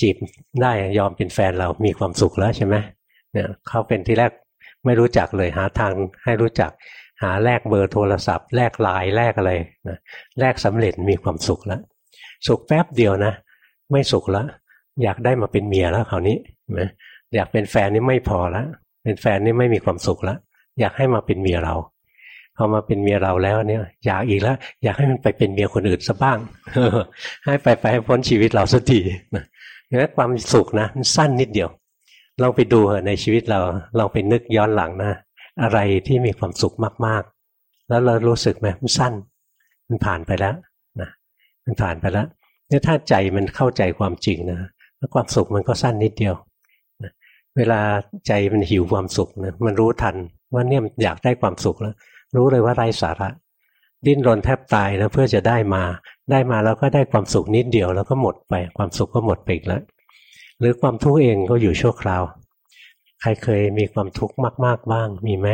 จีบได้ยอมเป็นแฟนเรามีความสุขแล้วใช่ไหมเนี่ยเขาเป็นที่แรกไม่รู้จักเลยหาทางให้รู้จักหาแลกเบอร์โทรศัพท์แลกไลน์แลกอะไรนะแลกสำเร็จมีความสุขแล้ว สุขแป๊บเดียวนะ ไม่สุขแล้ว อยากได้มาเป็นเมียแล้วคราวนี้นะอยากเป็นแฟนนี่ไม่พอแล้วเป็นแฟนนี่ไม่มีความสุขแล้วอยากให้มาเป็นเมียเรา พอมาเป็นเมียเราแล้วเนี่ย อยากอีกแล้ว อยากให้มันไปเป็นเมียคนอื่นซะบ้างให้ไปไปให้พ้นชีวิตเราสักทีนะงั้นความสุขนะมันสั้นนิดเดียวลองไปดูในชีวิตเราลองไปนึกย้อนหลังนะ อะไรที่มีความสุขมากๆ แล้วเรารู้สึกไหมมันสั้น มันผ่านไปแล้วนะมันผ่านไปแล้วเนี่ยถ้าใจมันเข้าใจความจริงนะความสุขมันก็สั้นนิดเดียวเวลาใจมันหิวความสุขนะมันรู้ทันว่าเนี่ยอยากได้ความสุขแล้ว รู้เลยว่าไร้สาระ ดิ้นรนแทบตายนะเพื่อจะได้มา ได้มาแล้วก็ได้ความสุขนิดเดียวแล้วก็หมดไป ความสุขก็หมดไปอีกแล้ว หรือความทุกข์เองก็อยู่ชั่วคราว ใครเคยมีความทุกข์มาก ๆบ้าง มีไหม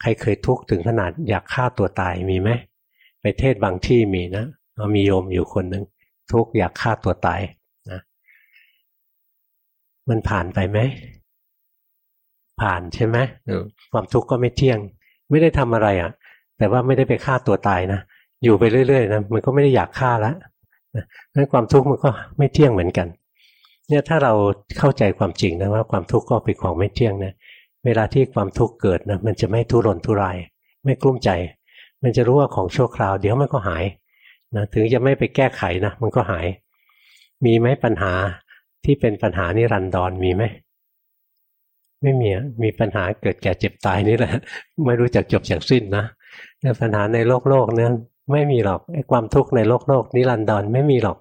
ใครเคยทุกข์ถึงขนาดอยากฆ่าตัวตายมีไหมไปเทศบางที่มีนะมีโยมอยู่คนหนึ่งทุกข์อยากฆ่าตัวตายนะมันผ่านไปไหมผ่านใช่ไหมความทุกข์ก็ไม่เที่ยง ไม่ได้ทำอะไรอะ่ะ แต่ว่าไม่ได้ไปฆ่าตัวตายนะอยู่ไปเรื่อยๆนะมันก็ไม่ได้อยากฆ่าแล้วนั้นความทุกข์มันก็ไม่เที่ยงเหมือนกัน เนี่ยถ้าเราเข้าใจความจริงนะว่าความทุกข์ก็เป็นของไม่เที่ยงนะเวลาที่ความทุกข์เกิดนะมันจะไม่ทุรนทุราย ไม่กลุ้มใจ มันจะรู้ว่าของชั่วคราว เดี๋ยวมันก็หายนะถึงจะไม่ไปแก้ไขนะมันก็หาย มีไหมปัญหาที่เป็นปัญหานิรันดรมีไหม ไม่มีมีปัญหาเกิดแก่เจ็บตายนี่แหละ ไม่รู้จักจบจากสิ้นนะแต่ปัญหาในโลกโลกเนี่ยไม่มีหรอกไอ้ความทุกข์ในโลกโลกนิรันดรไม่มีหรอก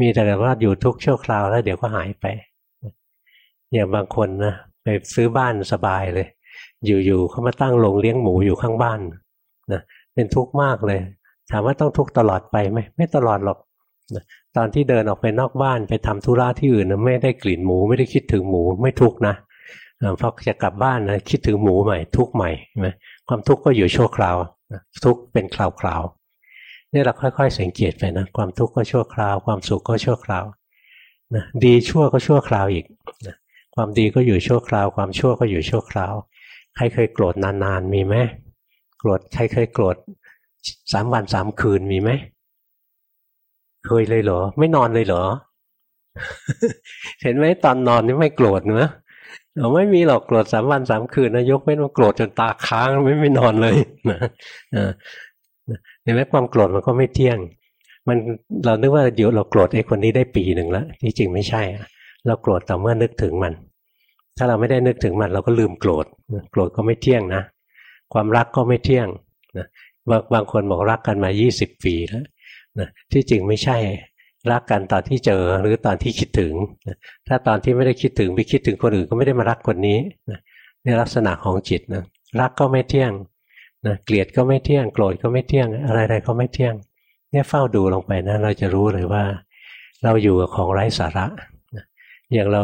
มีแต่ว่าอยู่ทุกชั่วคราวแล้วเดี๋ยวก็หายไปอย่างบางคนนะไปซื้อบ้านสบายเลย อยู่ๆเขามาตั้งโรงเลี้ยงหมูอยู่ข้างบ้านนะเป็นทุกข์มากเลย ถามว่าต้องทุกข์ตลอดไปไหมไม่ตลอดหรอกตอนที่เดินออกไปนอกบ้านไปทำธุระที่อื่นนะไม่ได้กลิ่นหมู ไม่ได้คิดถึงหมูไม่ทุกข์นะ พอจะกลับบ้านนะคิดถึงหมูใหม่ ทุกใหม่ไหมความทุกข์ก็อยู่ชั่วคราวทุกเป็นคราวๆนี่เราค่อย ๆ สังเกตไปนะความทุกข์ก็ชั่วคราว ความสุขก็ชั่วคราวนะดีชั่วก็ชั่วคราวอีกนะความดีก็อยู่ชั่วคราว ความชั่วก็อยู่ชั่วคราว ใครเคยโกรธนานๆมีไหมโกรธใครเคยโกรธสามวันสามคืนมีไหมเคยเลยเหรอ ไม่นอนเลยเหรอ เห็นไหมตอนนอนนี่ไม่โกรธเนอะ เราไม่มีหรอกโกรธสามวันสามคืนนะยกไม่ต้องโกรธจนตาค้างไม่ไม่นอนเลยนะเห็นไหมความโกรธมันก็ไม่เที่ยง มันเรานึกว่าเดี๋ยวเราโกรธไอ้คนนี้ได้ปีหนึ่งแล้วที่จริงไม่ใช่เราโกรธแต่เมื่อนึกถึงมัน ถ้าเราไม่ได้นึกถึงมัน เราก็ลืมโกรธโกรธก็ไม่เที่ยงนะ ความรักก็ไม่เที่ยงนะบางบางคนบอกรักกันมายี่สิบปีแล้วนะที่จริงไม่ใช่ รักกันตอนที่เจอหรือตอนที่คิดถึง ถ้าตอนที่ไม่ได้คิดถึงไปคิดถึงคนอื่นก็ไม่ได้มารักคนนี้นะในลักษณะของจิตนะรักก็ไม่เที่ยงนะเกลียดก็ไม่เที่ยง โกรธก็ไม่เที่ยง อะไรๆก็ไม่เที่ยง เนี่ยเฝ้าดูลงไปนะเราจะรู้เลยว่า เราอยู่กับของไร้สาระอย่างเรา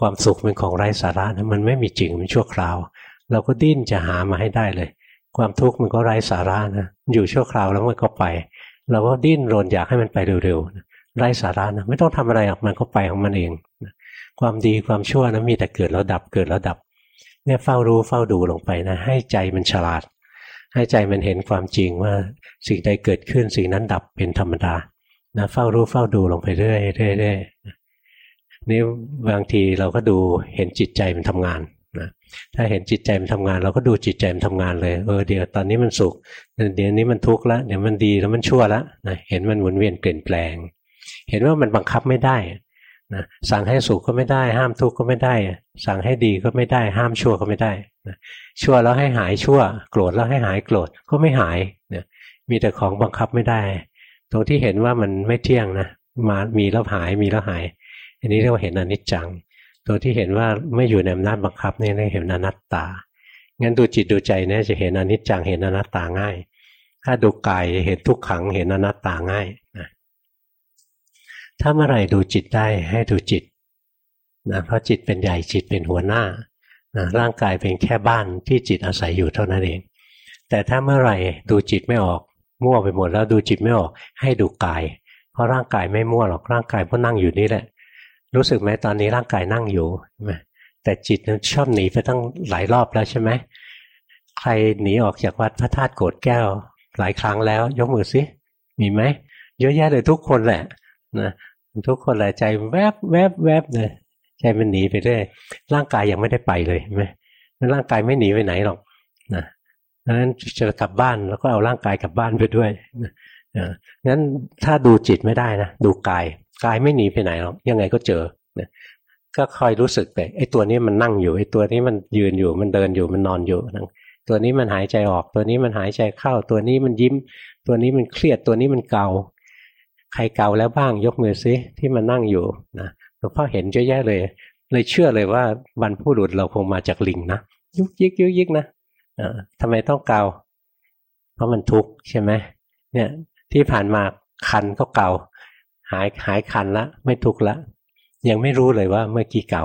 ความสุขเป็นของไร้สาระนะมันไม่มีจริงมันชั่วคราว เราก็ดิ้นจะหามาให้ได้เลย ความทุกข์มันก็ไร้สาระนะอยู่ชั่วคราวแล้วมันก็ไป เราก็ดิ้นรนอยากให้มันไปเร็วๆ ไร้สาระนะไม่ต้องทำอะไรหรอกมันก็ไปของมันเองความดีความชั่วนะมีแต่เกิดแล้วดับเกิดแล้วดับ เนี่ยเฝ้ารู้เฝ้าดูลงไปนะ ให้ใจมันฉลาด ให้ใจมันเห็นความจริงว่าสิ่งใดเกิดขึ้นสิ่งนั้นดับเป็นธรรมดานะเฝ้ารู้เฝ้าดูลงไปเรื่อยเรื่อยเนี่บางทีเราก็ดูเห็นจิตใจมันทำงานนะถ้าเห็นจิตใจมันทำงาน เราก็ดูจิตใจมันทำงานเลยเออเดี๋ยวตอนนี้มันสุขเดี๋ยวนี้มันทุกข์ล้วเดี๋ยวมันดีแล้วมันชั่วล้วนะเห็นมันหมุนเวียนเปลี่ยนแปลง เห็นว่ามันบังคับไม่ได้นะสั่งให้สุขก็ไม่ได้ ห้ามทุกข์ก็ไม่ได้ สั่งให้ดีก็ไม่ได้ ห้ามชั่วก็ไม่ได้นะชั่วแล้วให้หายชั่ว โกรธแล้วให้หายโกรธก็ไม่หายนะมีแต่ของบังคับไม่ได้ ตรงที่เห็นว่ามันไม่เที่ยงนะมามีแล้วหายมีแล้วหาย อันนี้เรียกว่าเห็นอนิจจัง ตัวที่เห็นว่าไม่อยู่ในอำนาจบังคับนี่เรียกเห็นอนัตตางั้นดูจิตดูใจเนี่ยจะเห็นอนิจจังเห็นอนัตตาง่าย ถ้าดูกายเห็นทุกขังเห็นอนัตตาง่าย ถ้าเมื่อไหร่ดูจิตได้ให้ดูจิตนะเพราะจิตเป็นใหญ่จิตเป็นหัวหน้านะร่างกายเป็นแค่บ้านที่จิตอาศัยอยู่เท่านั้นเอง แต่ถ้าเมื่อไหร่ดูจิตไม่ออกมั่วไปหมดแล้วดูจิตไม่ออกให้ดูกาย เพราะร่างกายไม่มั่วหรอกร่างกายเพราะนั่งอยู่นี่แหละ รู้สึกไหมตอนนี้ร่างกายนั่งอยู่แต่จิตชอบหนีไปตั้งหลายรอบแล้วใช่ไหมใครหนีออกจากวัดพระธาตุโกดแก้ว หลายครั้งแล้ว ยกมือสิมีไหมเยอะแยะเลยทุกคนแหละนะ ทุกคนแหละใจแวบแวบแวบเลยใจมันหนีไปเรื่อยร่างกายยังไม่ได้ไปเลยใช่ไหมร่างกายไม่หนีไปไหนหรอกนะดังนั้นจะกลับบ้านแล้วก็เอาร่างกายกลับบ้านไปด้วยนะงั้นถ้าดูจิตไม่ได้นะดูกายกายไม่หนีไปไหนหรอกยังไงก็เจอนะก็คอยรู้สึกไปไอ้ตัวนี้มันนั่งอยู่ไอ้ตัวนี้มันยืนอยู่มันเดินอยู่มันนอนอยู่นะตัวนี้มันหายใจออก ตัวนี้มันหายใจเข้า ตัวนี้มันยิ้ม ตัวนี้มันเครียดตัวนี้มันเกา ใครเกาแล้วบ้างยกมือซิที่มันนั่งอยู่นะหลวงพ่อเห็นเยอะแยะเลย เลยเชื่อเลยว่าบรรผู้หลุดเราคงมาจากลิงนะยุกยิกยุกยิกนะอ่าทำไมต้องเกาเพราะมันทุกข์ใช่ไหมเนี่ยที่ผ่านมาคันก็เกาหายหายคันละ ไม่ทุกข์ละ ยังไม่รู้เลยว่าเมื่อกี้เก่า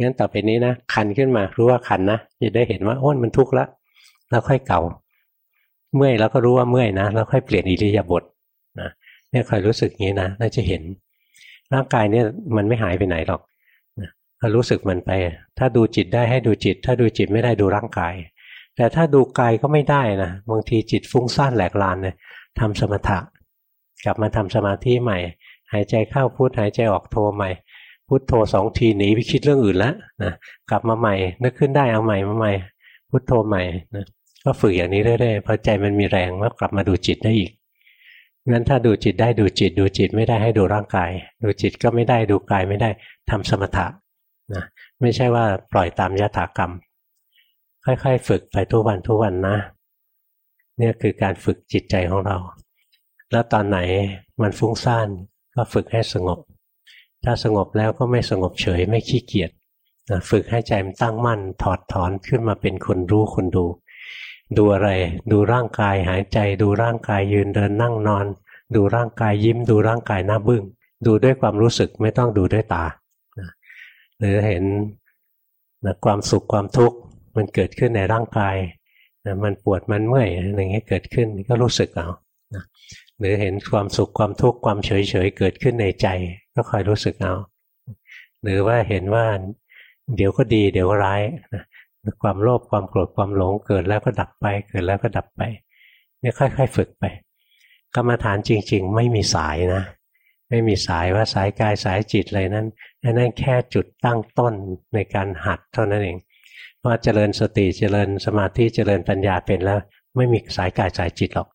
งั้นต่อไปนี้นะคันขึ้นมารู้ว่าคันนะจะได้เห็นว่าโอ้นมันทุกข์ละแล้วค่อยเก่า เมื่อยแล้วก็รู้ว่าเมื่อยนะแล้วค่อยเปลี่ยนอิริยาบถ เนี่ยคอยรู้สึกงี้นะน่าจะเห็น ร่างกายเนี่ยมันไม่หายไปไหนหรอกถ้ารู้สึกมันไป ถ้าดูจิตได้ให้ดูจิต ถ้าดูจิตไม่ได้ดูร่างกาย แต่ถ้าดูกายก็ไม่ได้นะบางทีจิตฟุ้งซ่านแหลกลานเนี่ยทำสมถะ กลับมาทำสมาธิใหม่ หายใจเข้าพุทหายใจออกโทใหม่พุทโธสองทีหนีไปคิดเรื่องอื่นแล้วนะกลับมาใหม่ นึกขึ้นได้เอาใหม่มาใหม่ พุทโธใหม่นะก็ฝึกอย่างนี้เรื่อยๆพอใจมันมีแรงว่ากลับมาดูจิตได้อีก งั้นถ้าดูจิตได้ดูจิต ดูจิตไม่ได้ให้ดูร่างกาย ดูจิตก็ไม่ได้ดูกายไม่ได้ทำสมถะนะไม่ใช่ว่าปล่อยตามยถากรรม ค่อยๆ ฝึกไปทุกวันทุกวันนะ เนี่ยคือการฝึกจิตใจของเรา แล้วตอนไหนมันฟุ้งซ่านก็ฝึกให้สงบ ถ้าสงบแล้วก็ไม่สงบเฉยไม่ขี้เกียจฝึกให้ใจมันตั้งมั่นถอดถอนขึ้นมาเป็นคนรู้คนดู ดูอะไร ดูร่างกายหายใจ ดูร่างกายยืนเดินนั่งนอน ดูร่างกายยิ้ม ดูร่างกายหน้าบึง้ง ดูด้วยความรู้สึกไม่ต้องดูด้วยตาหรือเห็นนะความสุขความทุกข์มันเกิดขึ้นในร่างกายนะมันปวดมันเมื่อยอะไรเงี้ยเกิดขึ้นก็รู้สึกเอานะหรือเห็นความสุขความทุกข์ความเฉยเฉยเกิดขึ้นในใจ ก็คอยรู้สึกเอาหรือว่าเห็นว่า เดี๋ยวก็ดี เดี๋ยวก็ร้ายนะ ความโลภความโกรธความหลงเกิดแล้วก็ดับไป เกิดแล้วก็ดับไปเนี่ยค่อย ๆ ฝึกไป กรรมฐานจริง ๆ ไม่มีสายนะ ไม่มีสายว่าสายกายสายจิตอะไรนั้นนั่นแค่จุดตั้งต้นในการหัดเท่านั้นเองพอเจริญสติเจริญสมาธิเจริญปัญญาเป็นแล้ว ไม่มีสายกายสายจิตหรอก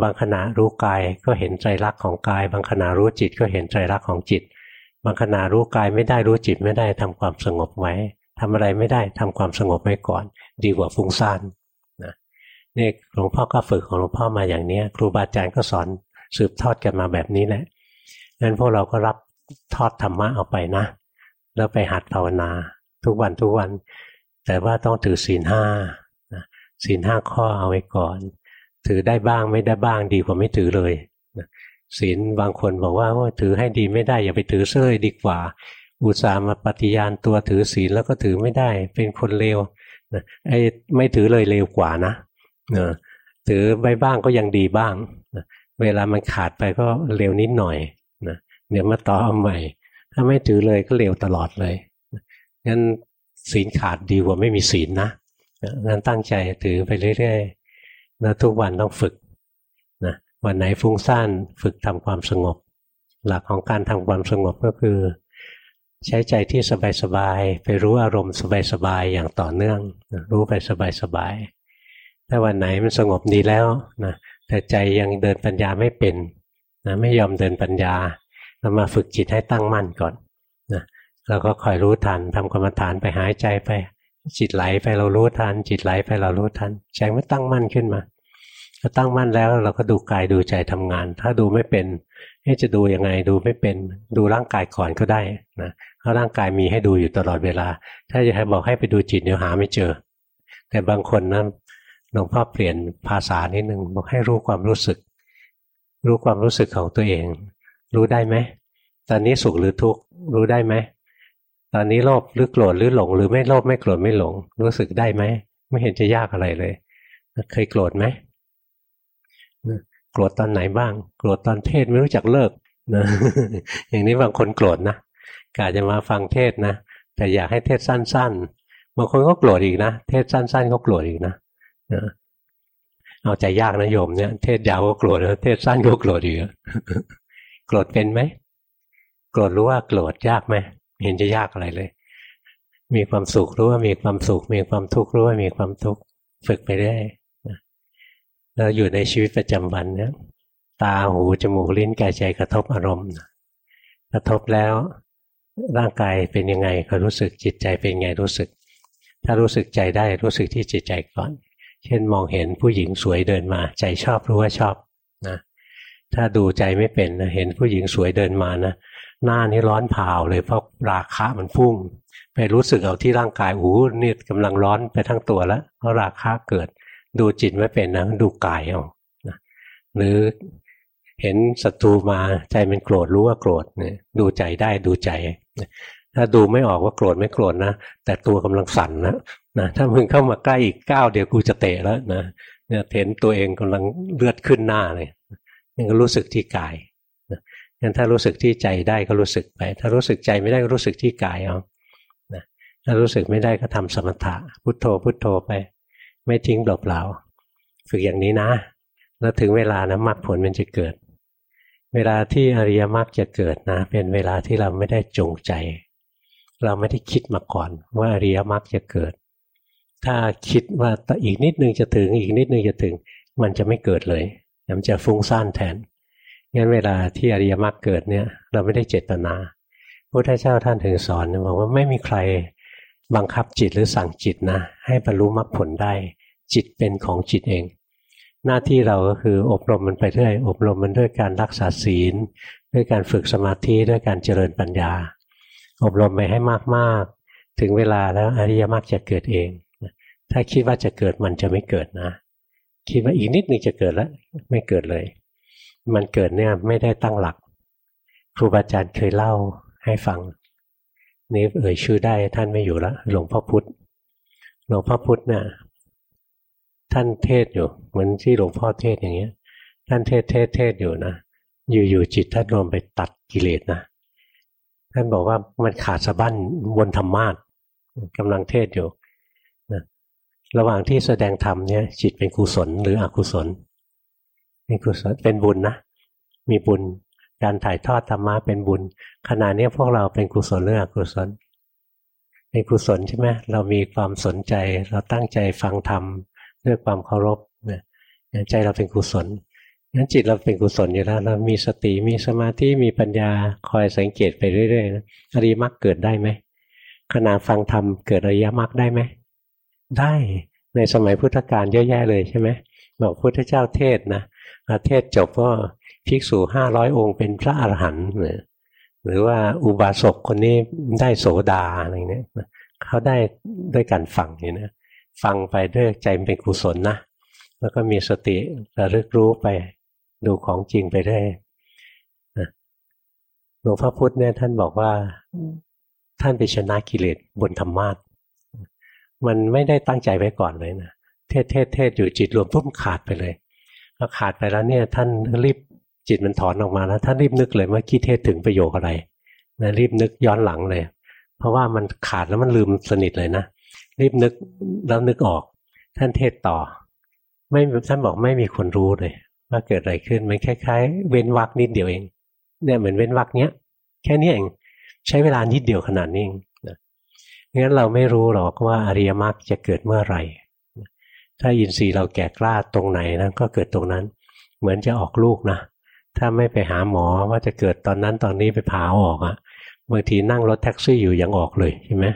บางขณะรู้กายก็เห็นใจรักของกาย บางขณะรู้จิตก็เห็นใจรักของจิต บางขณะรู้กายไม่ได้รู้จิตไม่ได้ทำความสงบไว้ ทำอะไรไม่ได้ทำความสงบไว้ก่อน ดีกว่าฟุ้งซ่านนะนี่หลวงพ่อก็ฝึกของหลวงพ่อมาอย่างนี้ครูบาอาจารย์ก็สอนสืบทอดกันมาแบบนี้แหละงั้นพวกเราก็รับทอดธรรมะเอาไปนะ แล้วไปหัดภาวนา ทุกวันทุกวัน แต่ว่าต้องถือศีลห้าศีลห้าข้อเอาไว้ก่อน ถือได้บ้างไม่ได้บ้างดีกว่าไม่ถือเลยศีลบางคนบอกว่าถือให้ดีไม่ได้อย่าไปถือเสื้อดีกว่า อุตส่าห์มาปฏิญาณตัวถือศีลแล้วก็ถือไม่ได้ เป็นคนเลวนะไอ้ไม่ถือเลยเลวกว่านะนะถือใบบ้างก็ยังดีบ้างนะเวลามันขาดไปก็เร็วนิดหน่อยนะเดี๋ยวมาต่อเอาใหม่ ถ้าไม่ถือเลยก็เร็วตลอดเลยงั้นศีลขาดดีกว่าไม่มีศีลนะงั้นตั้งใจถือไปเรื่อยๆแล้วทุกวันต้องฝึกนะวันไหนฟุ้งซ่านฝึกทำความสงบ หลักของการทำความสงบก็คือ ใช้ใจที่สบายๆไปรู้อารมณ์สบายๆอย่างต่อเนื่อง รู้ไปสบายๆถ้าวันไหนมันสงบดีแล้วนะแต่ใจยังเดินปัญญาไม่เป็นนะไม่ยอมเดินปัญญาเรามาฝึกจิตให้ตั้งมั่นก่อนนะเราก็คอยรู้ทันทำกรรมฐานไปหายใจไป จิตไหลไปเรารู้ทัน จิตไหลไปเรารู้ทันใจมันตั้งมั่นขึ้นมาถ้าตั้งมั่นแล้วเราก็ดูกายดูใจทำงาน ถ้าดูไม่เป็นจะดูยังไงดูไม่เป็น ดูร่างกายก่อนก็ได้นะ ราะร่างกายมีให้ดูอยู่ตลอดเวลา ถ้าจะให้บอกให้ไปดูจิตเดี๋ยวหาไม่เจอ แต่บางคนนะหลวงพ่อเปลี่ยนภาษานิดหนึ่งบอกให้รู้ความรู้สึก รู้ความรู้สึกของตัวเอง รู้ได้ไหมตอนนี้สุขหรือทุกข์รู้ได้ไหมตอนนี้โลภหรือโกรธหรือหลง หรือไม่โลภไม่โกรธไม่หลง รู้สึกได้ไหมไม่เห็นจะยากอะไรเลย เคยโกรธไหมโกรธตอนไหนบ้าง โกรธตอนเทศไม่รู้จักเลิกนะอย่างนี้บางคนโกรธนะ กาจะมาฟังเทศนะ แต่อยากให้เทศสั้น ๆ บางคนก็โกรธอีกนะ เทศสั้น ๆ ก็โกรธอีกนะเอาใจยากนะโยมเนี่ยเทศยาวก็โกรธเทศสั้นก็โกรธอีกโกรธเป็นไหมโกรธรู้ว่าโกรธยากไหมเห็นจะยากอะไรเลย มีความสุขรู้ว่ามีความสุข มีความทุกข์รู้ว่ามีความทุกข์ฝึกไปได้เราอยู่ในชีวิตประจำวันเนี่ยตาหูจมูกลิ้นกายใจกระทบอารมณ์ กระทบแล้ว ร่างกายเป็นยังไงก็รู้สึกจิตใจเป็นไงรู้สึก ถ้ารู้สึกใจได้รู้สึกที่จิตใจก่อน เช่นมองเห็นผู้หญิงสวยเดินมา ใจชอบรู้ว่าชอบนะถ้าดูใจไม่เป็นนะเห็นผู้หญิงสวยเดินมานะหน้านี้ร้อนเผาเลยเพราะราคะมันพุ่ง ไปรู้สึกเอาที่ร่างกายโอู้นี่กำลังร้อนไปทั้งตัวแล้วเพราะราคะเกิด ดูจิตไม่เป็นนะดูกายเอานะหรือ เห็นศัตรูมาใจมันโกรธรู้ว่าโกรธเนี่ยดูใจได้ดูใจ ถ้าดูไม่ออกว่าโกรธไม่โกรธนะแต่ตัวกำลังสั่นนะนะถ้ามึงเข้ามาใกล้อีกก้าวเดี๋ยวกูจะเตะแล้วนะเนี่ยเห็นตัวเองกำลังเลือดขึ้นหน้าเลยนี่ก็รู้สึกที่กายงั้นถ้ารู้สึกที่ใจได้ก็รู้สึกไป ถ้ารู้สึกใจไม่ได้ก็รู้สึกที่กายเอานะถ้ารู้สึกไม่ได้ก็ทำสมถะพุทโธพุทโธไป ไม่ทิ้งเปล่าๆฝึกอย่างนี้นะ แล้วถึงเวลานะมรรคผลมันจะเกิด เวลาที่อริยมรรคจะเกิดนะ เป็นเวลาที่เราไม่ได้จงใจ เราไม่ได้คิดมาก่อน ว่าอริยมรรคจะเกิด ถ้าคิดว่าอีกนิดนึงจะถึงอีกนิดนึงจะถึง มันจะไม่เกิดเลยมันจะฟุ้งซ่านแทนงั้นเวลาที่อริยมรรคเกิดเนี่ย เราไม่ได้เจตนาพระพุทธเจ้าท่านถึงสอนบอกว่าไม่มีใครบังคับจิตหรือสั่งจิตนะ ให้บรรลุมรรคผลได้ จิตเป็นของจิตเอง หน้าที่เราก็คืออบรมมันไปเรื่อยอบรมมันด้วยการรักษาศีล ด้วยการฝึกสมาธิด้วยการเจริญปัญญา อบรมไปให้มากๆ ถึงเวลาแล้วอริยมรรคจะเกิดเอง ถ้าคิดว่าจะเกิดมันจะไม่เกิดนะ คิดว่าอีกนิดนึงจะเกิดแล้ว ไม่เกิดเลย มันเกิดเนี่ยไม่ได้ตั้งหลัก ครูบาอาจารย์เคยเล่าให้ฟังนี่เอ่ยชื่อได้ท่านไม่อยู่แล้วหลวงพ่อพุธหลวงพ่อพุธเนี่ย ท่านเทศอยู่ เหมือนที่หลวงพ่อเทศอย่างเงี้ย ท่านเทศเทศเทศอยู่นะอยู่ๆจิตท่านรวมไปตัดกิเลสนะท่านบอกว่ามันขาดสะบั้นวนธรรมาทกำลังเทศอยู่นะระหว่างที่แสดงธรรมเนี่ย จิตเป็นกุศลหรืออกุศลเป็นกุศลเป็นบุญนะมีบุญการถ่ายทอดธรรมะเป็นบุญขณะนี้พวกเราเป็นกุศลหรืออกุศลเป็นกุศลใช่ไหมเรามีความสนใจ เราตั้งใจฟังธรรม ด้วยความเคารพเนี่ยใจเราเป็นกุศลงั้นจิตเราเป็นกุศลอยู่แล้ว เรามีสติมีสมาธิมีปัญญาคอยสังเกตไปเรื่อยๆนะอริยมรรคเกิดได้ไหมขณะฟังธรรมเกิดอริยมรรคได้ไหมได้ในสมัยพุทธกาลเยอะแยะเลยใช่ไหมบอกพุทธเจ้าเทศนะเทศจบก็ภิกษุห้าร้อยองค์เป็นพระอรหันต์หรือว่าอุบาสกคนนี้ได้โสดาอะไรเนี้ยเขาได้ด้วยการฟังนี่นะ ฟังไปด้วยใจเป็นกุศลนะ แล้วก็มีสติระลึกรู้ไปดูของจริงไปได้หลวงพ่อพุธเนี่ยท่านบอกว่า ท่านไปชนะกิเลสบนธรรมาทมันไม่ได้ตั้งใจไว้ก่อนเลยนะเทศเทศเทศอยู่จิตรวมพุ่มขาดไปเลยพอขาดไปแล้วเนี่ยท่านรีบจิตมันถอนออกมาแล้วท่านรีบนึกเลยว่ากี้เทศถึงประโยคอะไรนะรีบนึกย้อนหลังเลย เพราะว่ามันขาดแล้วมันลืมสนิทเลยนะ รีบนึกแล้วนึกออก ท่านเทศต่อ ไม่ท่านบอกไม่มีคนรู้เลย ว่าเกิดอะไรขึ้นมันคล้ายๆ เว้นวักนิดเดียวเอง เนี่ยเหมือนเว้นวักเนี้ย แค่นี้เองใช้เวลานิดเดียวขนาดนี้เองนะงั้นเราไม่รู้หรอกว่าอริยมรรคจะเกิดเมื่อไหร่ถ้าอินทรีย์เราแก่กล้าตรงไหนนั้นก็เกิดตรงนั้น เหมือนจะออกลูกนะถ้าไม่ไปหาหมอว่าจะเกิดตอนนั้นตอนนี้ไปผ่าออกอะบางทีนั่งรถแท็กซี่อยู่ยังออกเลยใช่ไหม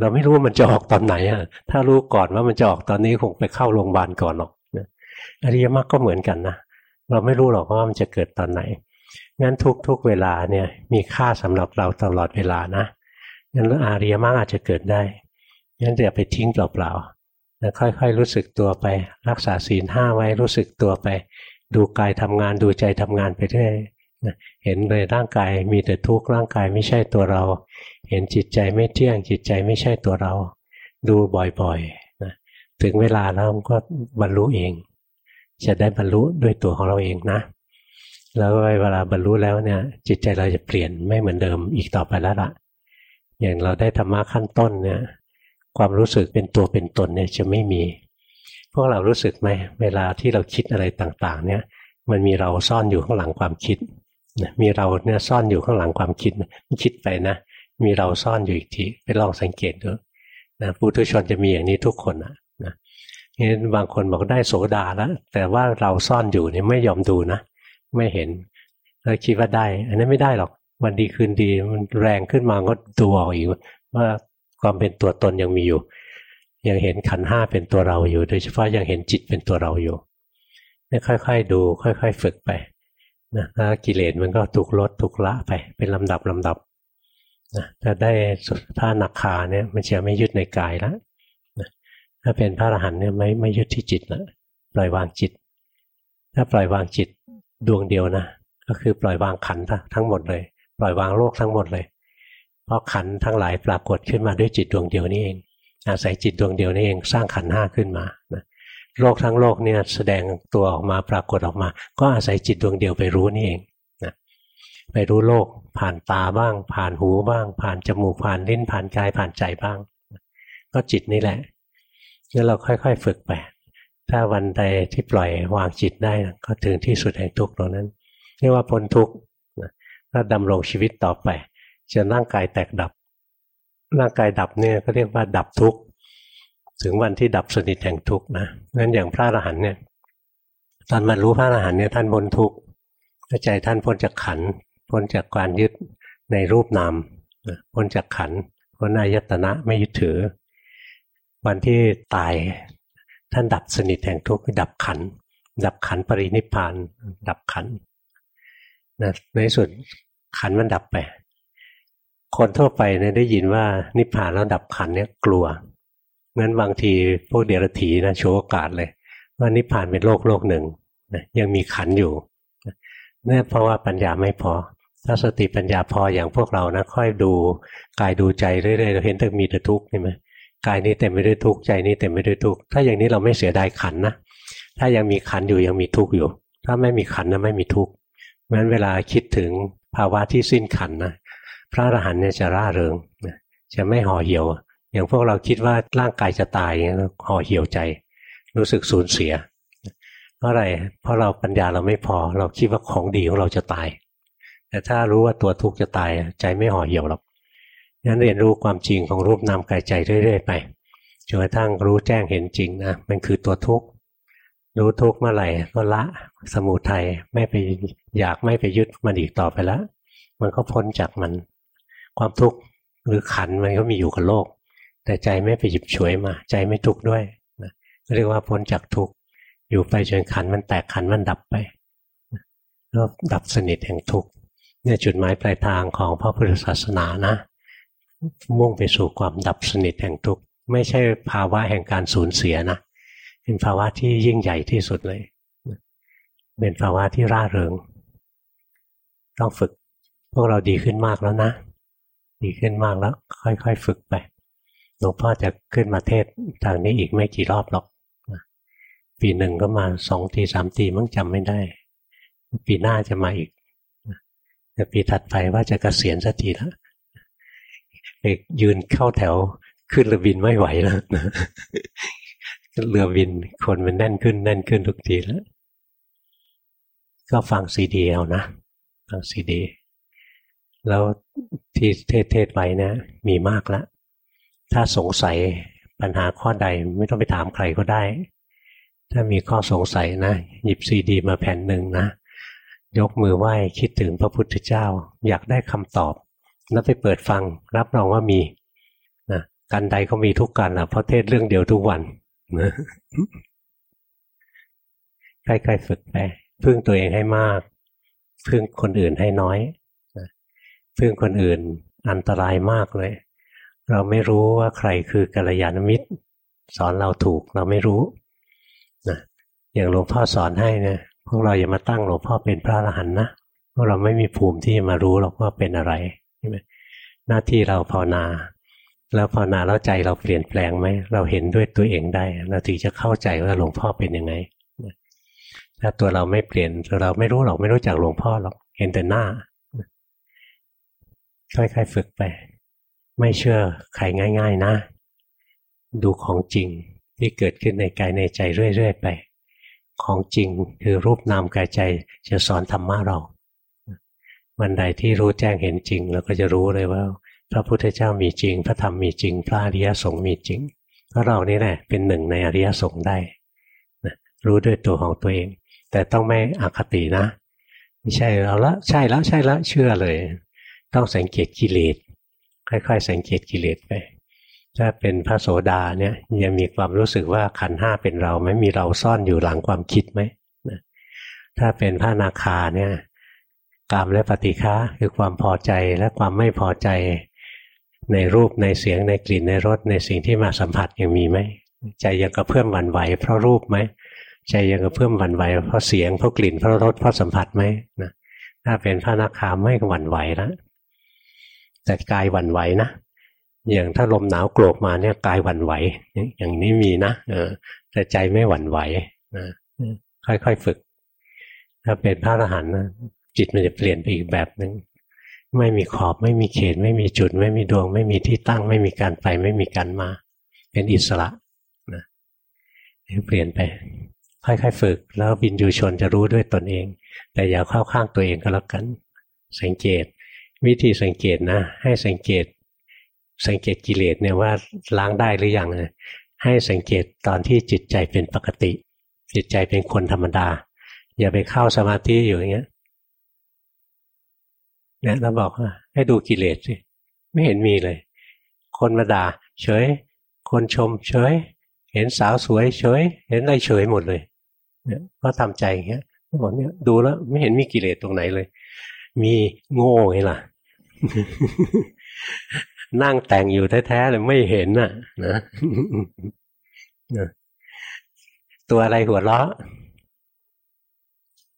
เราไม่รู้ว่ามันจะออกตอนไหนอะ ถ้ารู้ก่อนว่ามันจะออกตอนนี้คงไปเข้าโรงพยาบาลก่อนหรอกอริยมรรคก็เหมือนกันนะเราไม่รู้หรอกว่ามันจะเกิดตอนไหนงั้นทุกๆเวลาเนี่ยมีค่าสำหรับเราตลอดเวลานะงั้นอริยมรรคอาจจะเกิดได้งั้นอย่าไปทิ้งเปล่าๆแล้วค่อยๆ รู้สึกตัวไป รักษาศีลห้าไว้รู้สึกตัวไป ดูกายทำงานดูใจทำงานไปเรื่อยเห็นเลยร่างกายมีแต่ทุกข์ร่างกายไม่ใช่ตัวเราเห็นจิตใจไม่เที่ยงจิตใจไม่ใช่ตัวเรา ดูบ่อยๆนะถึงเวลาแล้วก็บรรลุเอง จะได้บรรลุด้วยตัวของเราเองนะ แล้วเวลาบรรลุแล้วเนี่ย จิตใจเราจะเปลี่ยนไม่เหมือนเดิมอีกต่อไปแล้วละ่ะ อย่างเราได้ธรรมะขั้นต้นเนี่ย ความรู้สึกเป็นตัวเป็นตนเนี่ยจะไม่มี พวกเรารู้สึกไหมเวลาที่เราคิดอะไรต่าง ๆ เนี่ย มันมีเราซ่อนอยู่ข้างหลังความคิดมีเราเนี่ยซ่อนอยู่ข้างหลังความคิดไม่คิดไปนะ มีเราซ่อนอยู่อีกทีไปลองสังเกตดูนะปุถุชนจะมีอย่างนี้ทุกคนนะนะนี่บางคนบอกได้โสดาแล้วแต่ว่าเราซ่อนอยู่เนี่ยไม่ยอมดูนะไม่เห็นแล้วคิดว่าได้ อันนั้นไม่ได้หรอกวันดีคืนดีมันแรงขึ้นมาก็ดูออกอีกว่าความเป็นตัวตนยังมีอยู่ ยังเห็นขันห้าเป็นตัวเราอยู่ โดยเฉพาะยังเห็นจิตเป็นตัวเราอยู่นี่ค่อย ๆ ดู ค่อย ๆ ฝึกไปนะถ้ากิเลสมันก็ถูกลดถูกละไปเป็นลำดับลำดับ นะถ้าได้พระนักขาเนี่ยมันจะไม่ยึดในกายแล้วนะถ้าเป็นพระอรหันต์เนี่ยไม่ไม่ยึดที่จิตล้วปล่อยวางจิต ถ้าปล่อยวางจิตดวงเดียวนะก็คือปล่อยวางขันทั้งหมดเลย ปล่อยวางโลกทั้งหมดเลย เพราะขันทั้งหลายปรากฏขึ้นมาด้วยจิตดวงเดียวนี่เอง อาศัยจิตดวงเดียวนี่เองสร้างขันห้าขึ้นมานะโลกทั้งโลกเนี่ยแสดงตัวออกมาปรากฏออกมา ก็อาศัยจิตดวงเดียวไปรู้นี่เอง ไปรู้โลกผ่านตาบ้าง ผ่านหูบ้าง ผ่านจมูกผ่านลิ้นผ่านกายผ่านใจบ้าง ก็จิตนี่แหละแล้วเราค่อย ๆ ฝึกไปถ้าวันใดที่ปล่อยวางจิตได้ก็ถึงที่สุดแห่งทุกข์ตรงนั้นเรียกว่าพ้นทุกข์ก็ดำรงชีวิตต่อไปจนร่างกายแตกดับ ร่างกายดับเนี่ยก็เรียกว่าดับทุกข์ถึงวันที่ดับสนิทแห่งทุกข์นะงั้นอย่างพระอรหันต์เนี่ยตอนมารู้พระอรหันต์เนี่ยท่านพ้นทุกข์ใจท่านพ้นจากขัน พ้นจากการยึดในรูปนามพ้นจากขันพ้นอายตนะไม่ยึดถือ วันที่ตายท่านดับสนิทแห่งทุกข์ดับขัน ดับขันปรินิพาน ดับขันนะในสุดขันมันดับไป คนทั่วไปเนี่ยได้ยินว่านิพพานแล้วดับขันเนี่ยกลัวงั้นบางทีพวกเดรัจฉีนะโชว์โอกาสเลย ว่านิพพานเป็นโลกโลกหนึ่งนะยังมีขันอยู่เนี่ยเพราะว่าปัญญาไม่พอ ถ้าสติปัญญาพออย่างพวกเรานะค่อยดูกายดูใจเรื่อยๆเราเห็นแต่มีแต่ทุกข์ใช่ไหมกายนี้เต็มไปด้วยทุกข์ใจนี้เต็มไปด้วยทุกข์ถ้าอย่างนี้เราไม่เสียดายขันนะถ้ายังมีขันอยู่ยังมีทุกข์อยู่ ถ้าไม่มีขันนะไม่มีทุกข์เพราะฉะนั้นเวลาคิดถึงภาวะที่สิ้นขันนะพระอรหันต์เนี่ยจะร่าเริงจะไม่ห่อเหี่ยว อย่างพวกเราคิดว่าร่างกายจะตายห่อเหี่ยวใจ รู้สึกสูญเสียเพราะอะไรเพราะเราปัญญาเราไม่พอ เราคิดว่าของดีของเราจะตาย แต่ถ้ารู้ว่าตัวทุกข์จะตายใจไม่ห่อเหี่ยวหรอกงั้นเรียนรู้ความจริงของรูปนามกายใจเรื่อยๆไปจนกระทั่งรู้แจ้งเห็นจริงนะมันคือตัวทุกข์รู้ทุกข์เมื่อไหร่ก็ละสมุทัยไม่ไปอยากไม่ไปยึดมันอีกต่อไปล้วมันก็พ้นจากมัน ความทุกข์หรือขันมันก็มีอยู่กับโลก แต่ใจไม่ไปหยิบฉวยมา ใจไม่ทุกข์ด้วยนะเรียกว่าพ้นจากทุกข์อยู่ไปจนขันมันแตกขันมันดับไปแล้วดับสนิทแห่งทุกข์ เนี่ยจุดหมายปลายทางของพระพุทธศาสนานะ มุ่งไปสู่ความดับสนิทแห่งทุกข์ไม่ใช่ภาวะแห่งการสูญเสียนะ เป็นภาวะที่ยิ่งใหญ่ที่สุดเลย เป็นภาวะที่ร่าเริง ต้องฝึก พวกเราดีขึ้นมากแล้วนะ ดีขึ้นมากแล้ว ค่อยๆฝึกไปหลวงพ่อจะขึ้นมาเทศทางนี้อีกไม่กี่รอบหรอกปีหนึ่งก็มาสองทีสามทีมั่งจำไม่ได้ ปีหน้าจะมาอีก แต่ปีถัดไปว่าจะกะเกษียณสักทีแล้วไปยืนเข้าแถวขึ้นเรือบินไม่ไหวแล้วเรือบินคนมันแน่นขึ้นแน่นขึ้นทุกทีแล้ว ก็ฟังซีดีเอานะฟังซีดี แล้วที่เทศเทศไว้นะ มีมากแล้วถ้าสงสัยปัญหาข้อใดไม่ต้องไปถามใครก็ได้ ถ้ามีข้อสงสัยนะ หยิบซีดีมาแผ่นหนึ่งนะ ยกมือไหว้คิดถึงพระพุทธเจ้า อยากได้คำตอบ แล้วไปเปิดฟัง รับรองว่ามีนะกันใดเขามีทุกกันอะเพราะเทศเรื่องเดียวทุกวันนะใกล้ๆฝึกไปพึ่งตัวเองให้มาก พึ่งคนอื่นให้น้อยพึ่งคนอื่นอันตรายมากเลย เราไม่รู้ว่าใครคือกัลยาณมิตร สอนเราถูกเราไม่รู้นะอย่างหลวงพ่อสอนให้นะ พวกเราอย่ามาตั้งหลวงพ่อเป็นพระอรหันต์นะพวกเราไม่มีภูมิที่จะมารู้หรอกว่าเป็นอะไรใช่ไหมหน้าที่เราภาวนา แล้วภาวนาแล้วใจเราเปลี่ยนแปลงไหมเราเห็นด้วยตัวเองได้ เราถึงจะเข้าใจว่าหลวงพ่อเป็นยังไงถ้าตัวเราไม่เปลี่ยนเราไม่รู้หรอกไม่รู้จักหลวงพ่อหรอกเห็นแต่หน้าค่อยๆฝึกไป ไม่เชื่อใครง่าย ๆ นะ ดูของจริงที่เกิดขึ้นในกายในใจเรื่อยๆไป ของจริงคือรูปนามกายใจจะสอนธรรมะเรา วันใดที่รู้แจ้งเห็นจริงเราก็จะรู้เลยว่า พระพุทธเจ้ามีจริง พระธรรมมีจริง พระอริยสงฆ์มีจริงเพราะเรานี่แหละเป็นหนึ่งในอริยสงฆ์ได้นะรู้ด้วยตัวของตัวเอง แต่ต้องไม่อคตินะ ไม่ใช่เอาละใช่แล้วใช่แล้วเชื่อเลย ต้องสังเกตกิเลสค่อยๆ สังเกตกิเลสไป ถ้าเป็นพระโสดาเนี่ยยังมีความรู้สึกว่าขันห้าเป็นเราไหมมีเราซ่อนอยู่หลังความคิดไหมถ้าเป็นพระนาคาเนี่ยกามและปฏิฆะคือความพอใจและความไม่พอใจในรูปในเสียงในกลิ่นในรสในสิ่งที่มาสัมผัสยังมีไหมใจยังกระเพื่อมหวั่นไหว เพราะรูปไหมใจยังกระเพื่อมหวั่นไหวเพราะเสียงเพราะกลิ่นเพราะรสเพราะสัมผัสไหมนะถ้าเป็นพระนาคาไม่หวั่นไหวแล้วแต่กายหวั่นไหวนะ อย่างถ้าลมหนาวโกรกมาเนี่ยกายหวั่นไหว อย่างนี้มีนะแต่ใจไม่หวั่นไหวนะค่อยๆฝึก ถ้าเป็นพระอรหันต์นะจิตมันจะเปลี่ยนไปอีกแบบหนึ่งไม่มีขอบไม่มีเขต ไม่มีจุด ไม่มีดวง ไม่มีที่ตั้ง ไม่มีการไป ไม่มีการมา เป็นอิสระนะเปลี่ยนไป ค่อยๆฝึก แล้วบินยูชนจะรู้ด้วยตนเอง แต่อย่าเข้าข้างตัวเองก็แล้วกัน สังเกต วิธีสังเกตนะ ให้สังเกต สังเกตกิเลสเนี่ยว่าล้างได้หรือยังให้สังเกตตอนที่จิตใจเป็นปกติ จิตใจเป็นคนธรรมดา อย่าไปเข้าสมาธิอยู่อย่างเงี้ยเนี่ยเราบอกว่าให้ดูกิเลสสิไม่เห็นมีเลย คนมาด่าเฉย คนชมเฉย เห็นสาวสวยเฉย เห็นอะไรเฉยหมดเลยเนี่ยก็ทำใจอย่างเงี้ยบอกเนี่ยดูแล้วไม่เห็นมีกิเลสตรงไหนเลย มีโง่ไงล่ะ นั่งแต่งอยู่แท้ๆเลยไม่เห็นน่ะนะตัวอะไรหัวเราะ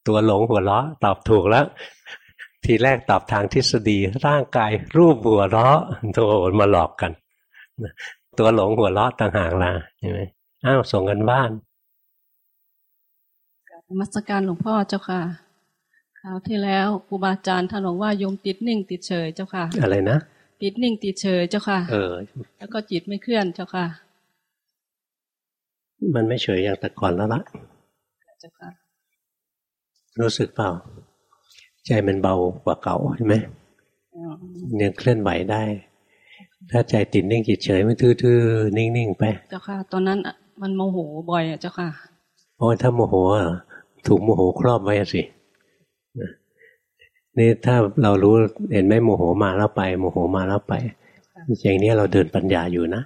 ตัวหลงหัวเราะ ตอบถูกแล้ว ทีแรกตอบทางทฤษฎี ร่างกายรูปหัวเราะโธ่มาหลอกกัน ตัวหลงหัวเราะต่างหากล่ะใช่ไหมอ้าวส่งกันบ้านมัสการหลวงพ่อเจ้าค่ะคราวที่แล้วครูบาอาจารย์ท่านบอกว่าโยมติดนิ่งติดเฉยเจ้าค่ะ อะไรนะ ติดนิ่งติดเฉยเจ้าค่ะ เออ แล้วก็จิตไม่เคลื่อนเจ้าค่ะ มันไม่เฉยอย่างแต่ก่อนแล้วละเจ้าค่ะ รู้สึกเปล่า ใจมันเบากว่าเก่าใช่ไหมยังเคลื่อนไหวได้ ถ้าใจติดนิ่งจิตเฉยมันทื่อๆนิ่งๆไป เจ้าค่ะ ตอนนั้นมันโมโหบ่อยอะเจ้าค่ะโอ้ถ้าโมโหถูกโมโหครอบไว้สิ นี่ถ้าเรารู้เห็นไหมโมโหมาแล้วไป โมโหมาแล้วไปอย่างนี้เราเดินปัญญาอยู่นะ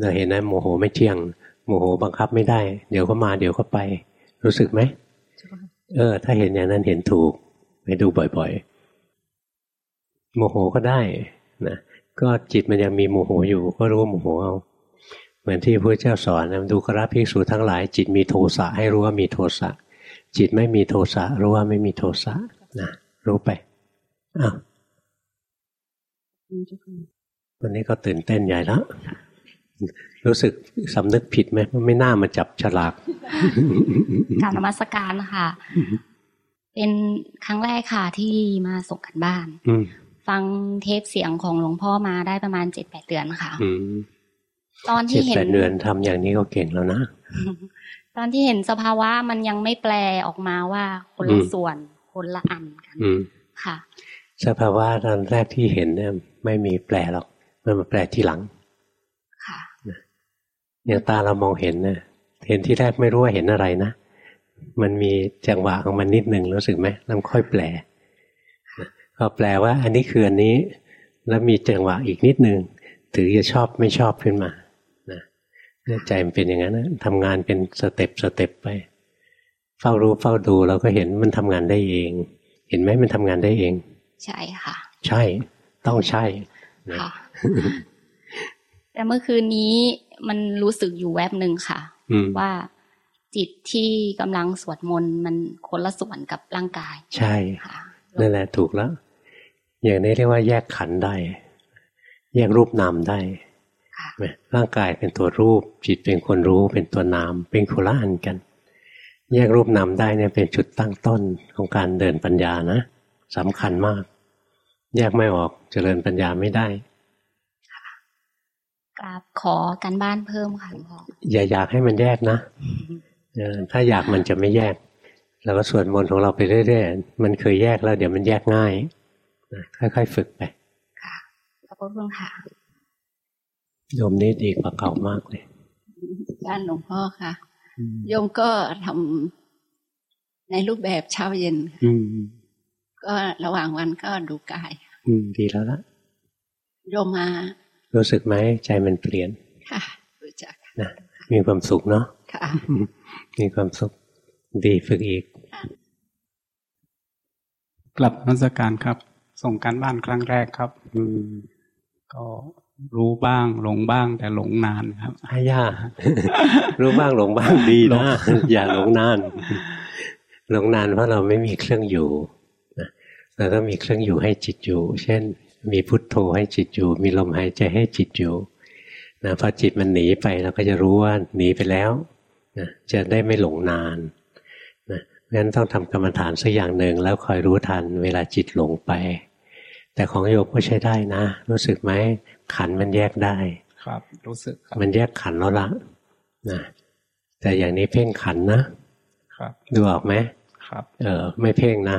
เราเห็นนะโมโหไม่เที่ยง โมโหบังคับไม่ได้ เดี๋ยวก็มาเดี๋ยวก็ไป รู้สึกไหมเออ ถ้าเห็นอย่างนั้นเห็นถูกไปดูบ่อยๆ โมโหก็ได้นะก็จิตมันยังมีโมโหอยู่ ก็รู้โมโหเอาเหมือนที่พระเจ้าสอนนะดูกราภิกษุทั้งหลาย จิตมีโทสะให้รู้ว่ามีโทสะจิตไม่มีโทสะรู้ว่าไม่มีโทสะนะ รู้ไปอ้าววันนี้ก็ตื่นเต้นใหญ่แล้วรู้สึกสำนึกผิดไหมไม่น่ามาจับฉลาก การนมัสการค่ะ เป็นครั้งแรกค่ะที่มาส่งกันบ้านอืมฟังเทปเสียงของหลวงพ่อมาได้ประมาณเจ็ดแปดเดือนค่ะอืมตอนเจ็ที่ดเห็นแปดเดือนทำอย่างนี้ก็เก่งแล้วนะ ตอนที่เห็นสภาวะมันยังไม่แปลออกมาว่าคนละอืมส่วน คนละอันกันอืมค่ะ สภาวะตอนแรกที่เห็นเนี่ยไม่มีแปลหรอก มันมาแปลทีหลัง ค่ะอย่างตาเรามองเห็นเนี่ยเห็นที่แรกไม่รู้ว่าเห็นอะไรนะ มันมีจังหวะของมันนิดหนึ่งรู้สึกไหมแล้วค่อยแปลพอแปลว่า อันนี้คืออันนี้ แล้วมีจังหวะอีกนิดหนึ่งถือจะชอบไม่ชอบขึ้นมานะเนี่ยใจมันเป็นอย่างนั้นนะทำงานเป็นสเต็ปสเต็ปไป เฝ้ารู้เฝ้าดูเราก็เห็นมันทำงานได้เอง เห็นไหมมันทำงานได้เอง ใช่ค่ะ ใช่ ต้องใช่นะค่ะแต่เมื่อคืนนี้มันรู้สึกอยู่แวบหนึ่งค่ะอืมว่าจิตที่กำลังสวดมนต์มันคนละส่วนกับร่างกาย ใช่ค่ะนั่นแหละถูกแล้ว อย่างนี้เรียกว่าแยกขันธ์ได้ แยกรูปนามได้ค่ะไหมร่างกายเป็นตัวรูป จิตเป็นคนรู้เป็นตัวนาม เป็นคนละอันกัน แยกรูปนามได้เนี่ยเป็นจุดตั้งต้นของการเดินปัญญานะสำคัญมาก แยกไม่ออกเจริญปัญญาไม่ได้กราบขอการบ้านเพิ่มค่ะหลวงพ่ออย่าอยากให้มันแยกนะเออถ้าอยากมันจะไม่แยกเราก็สวดมนต์ของเราไปเรื่อยๆ มันเคยแยกแล้วเดี๋ยวมันแยกง่ายนะค่อยๆฝึกไป ค่ะขอบคุณค่ะโยมนี่ดีกว่าเก่ามากเลยด้านหลวงพ่อค่ะ โยมก็ทำในรูปแบบเช้าเย็นอืมก็ระหว่างวันก็ดูกาย อืม ดีแล้วละโยมมา รู้สึกไหมใจมันเปลี่ยน ค่ะรู้จักนะมีความสุขเนาะค่ะมีความสุข ดีฝึกอีก กลับนมัสการครับ ส่งการบ้านครั้งแรกครับ อืมก็ รู้บ้างหลงบ้าง แต่หลงนานครับให้ย่ารู้บ้างหลงบ้างดีหลนะงอย่าหลงนาน หลงนานเพราะเราไม่มีเครื่องอยู่นะเราต้องมีเครื่องอยู่ให้จิตอยู่ เช่น มีพุทโธให้จิตอยู่ มีลมหายใจให้จิตอยู่นะพอจิตมันหนีไปเราก็จะรู้ว่าหนีไปแล้วนะจะได้ไม่หลงนานนะงั้นต้องทำกรรมฐานสักอย่างหนึ่งแล้วคอยรู้ทันเวลาจิตหลงไป แต่ของโยมก็ใช้ได้นะ รู้สึกไหม ขันธ์มันแยกได้ ครับ รู้สึกครับมันแยกขันธ์แล้วละนะแต่อย่างนี้เพ่งขันธ์นะครับ ดูออกไหมครับ เออไม่เพ่งนะ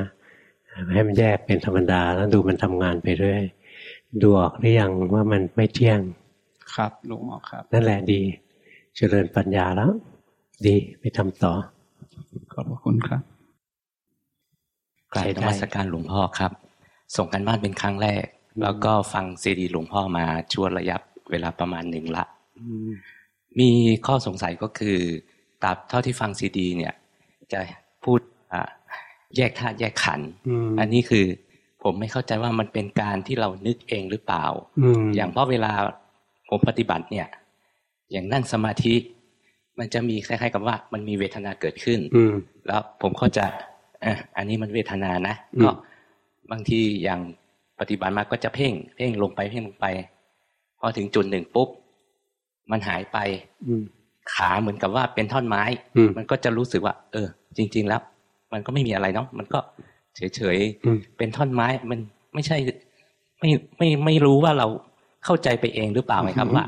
ให้มันแยกเป็นธรรมดาแล้วดูมันทำงานไปเรื่อยดูออกหรือยังว่ามันไม่เที่ยง ครับรู้ออกครับ นั่นแหละดี เจริญปัญญาแล้ว ดีไปทำต่อ ขอบพระคุณครับกราบใช้นได้มัสการหลวงพ่อครับ ส่งกันบ้านเป็นครั้งแรก แล้วก็ฟังซีดีหลวงพ่อมาช่วงระยะเวลาประมาณหนึ่งละมีข้อสงสัยก็คือตราบเท่าที่ฟังซีดี เนี่ย จะพูดอ่าแยกธาตุแยกขันธ์อืมอันนี้คือผมไม่เข้าใจว่ามันเป็นการที่เรานึกเองหรือเปล่าอืมอย่างเพราะเวลาผมปฏิบัติเนี่ย อย่างนั่งสมาธิมันจะมีคล้ายๆกับว่ามันมีเวทนาเกิดขึ้นอืมแล้วผมก็จะอะอันนี้มันเวทนานะอืมก็บางทีอย่างป ฏิบัติมาก็จะเพ่ง เพ่งลงไปเพ่งลงไป พอถึงจุดหนึ่งปุ๊บ มันหายไป อืมขาเหมือนกับว่าเป็นท่อนไม้อืมมันก็จะรู้สึกว่า เออ จริง ๆ แล้ว มันก็ไม่มีอะไรเนาะมันก็เฉยอืมๆเป็นท่อนไม้ มันไม่ใช่ ไม่ไม่ไม่รู้ว่าเราเข้าใจไปเองหรือเปล่าไหมครับ ว่า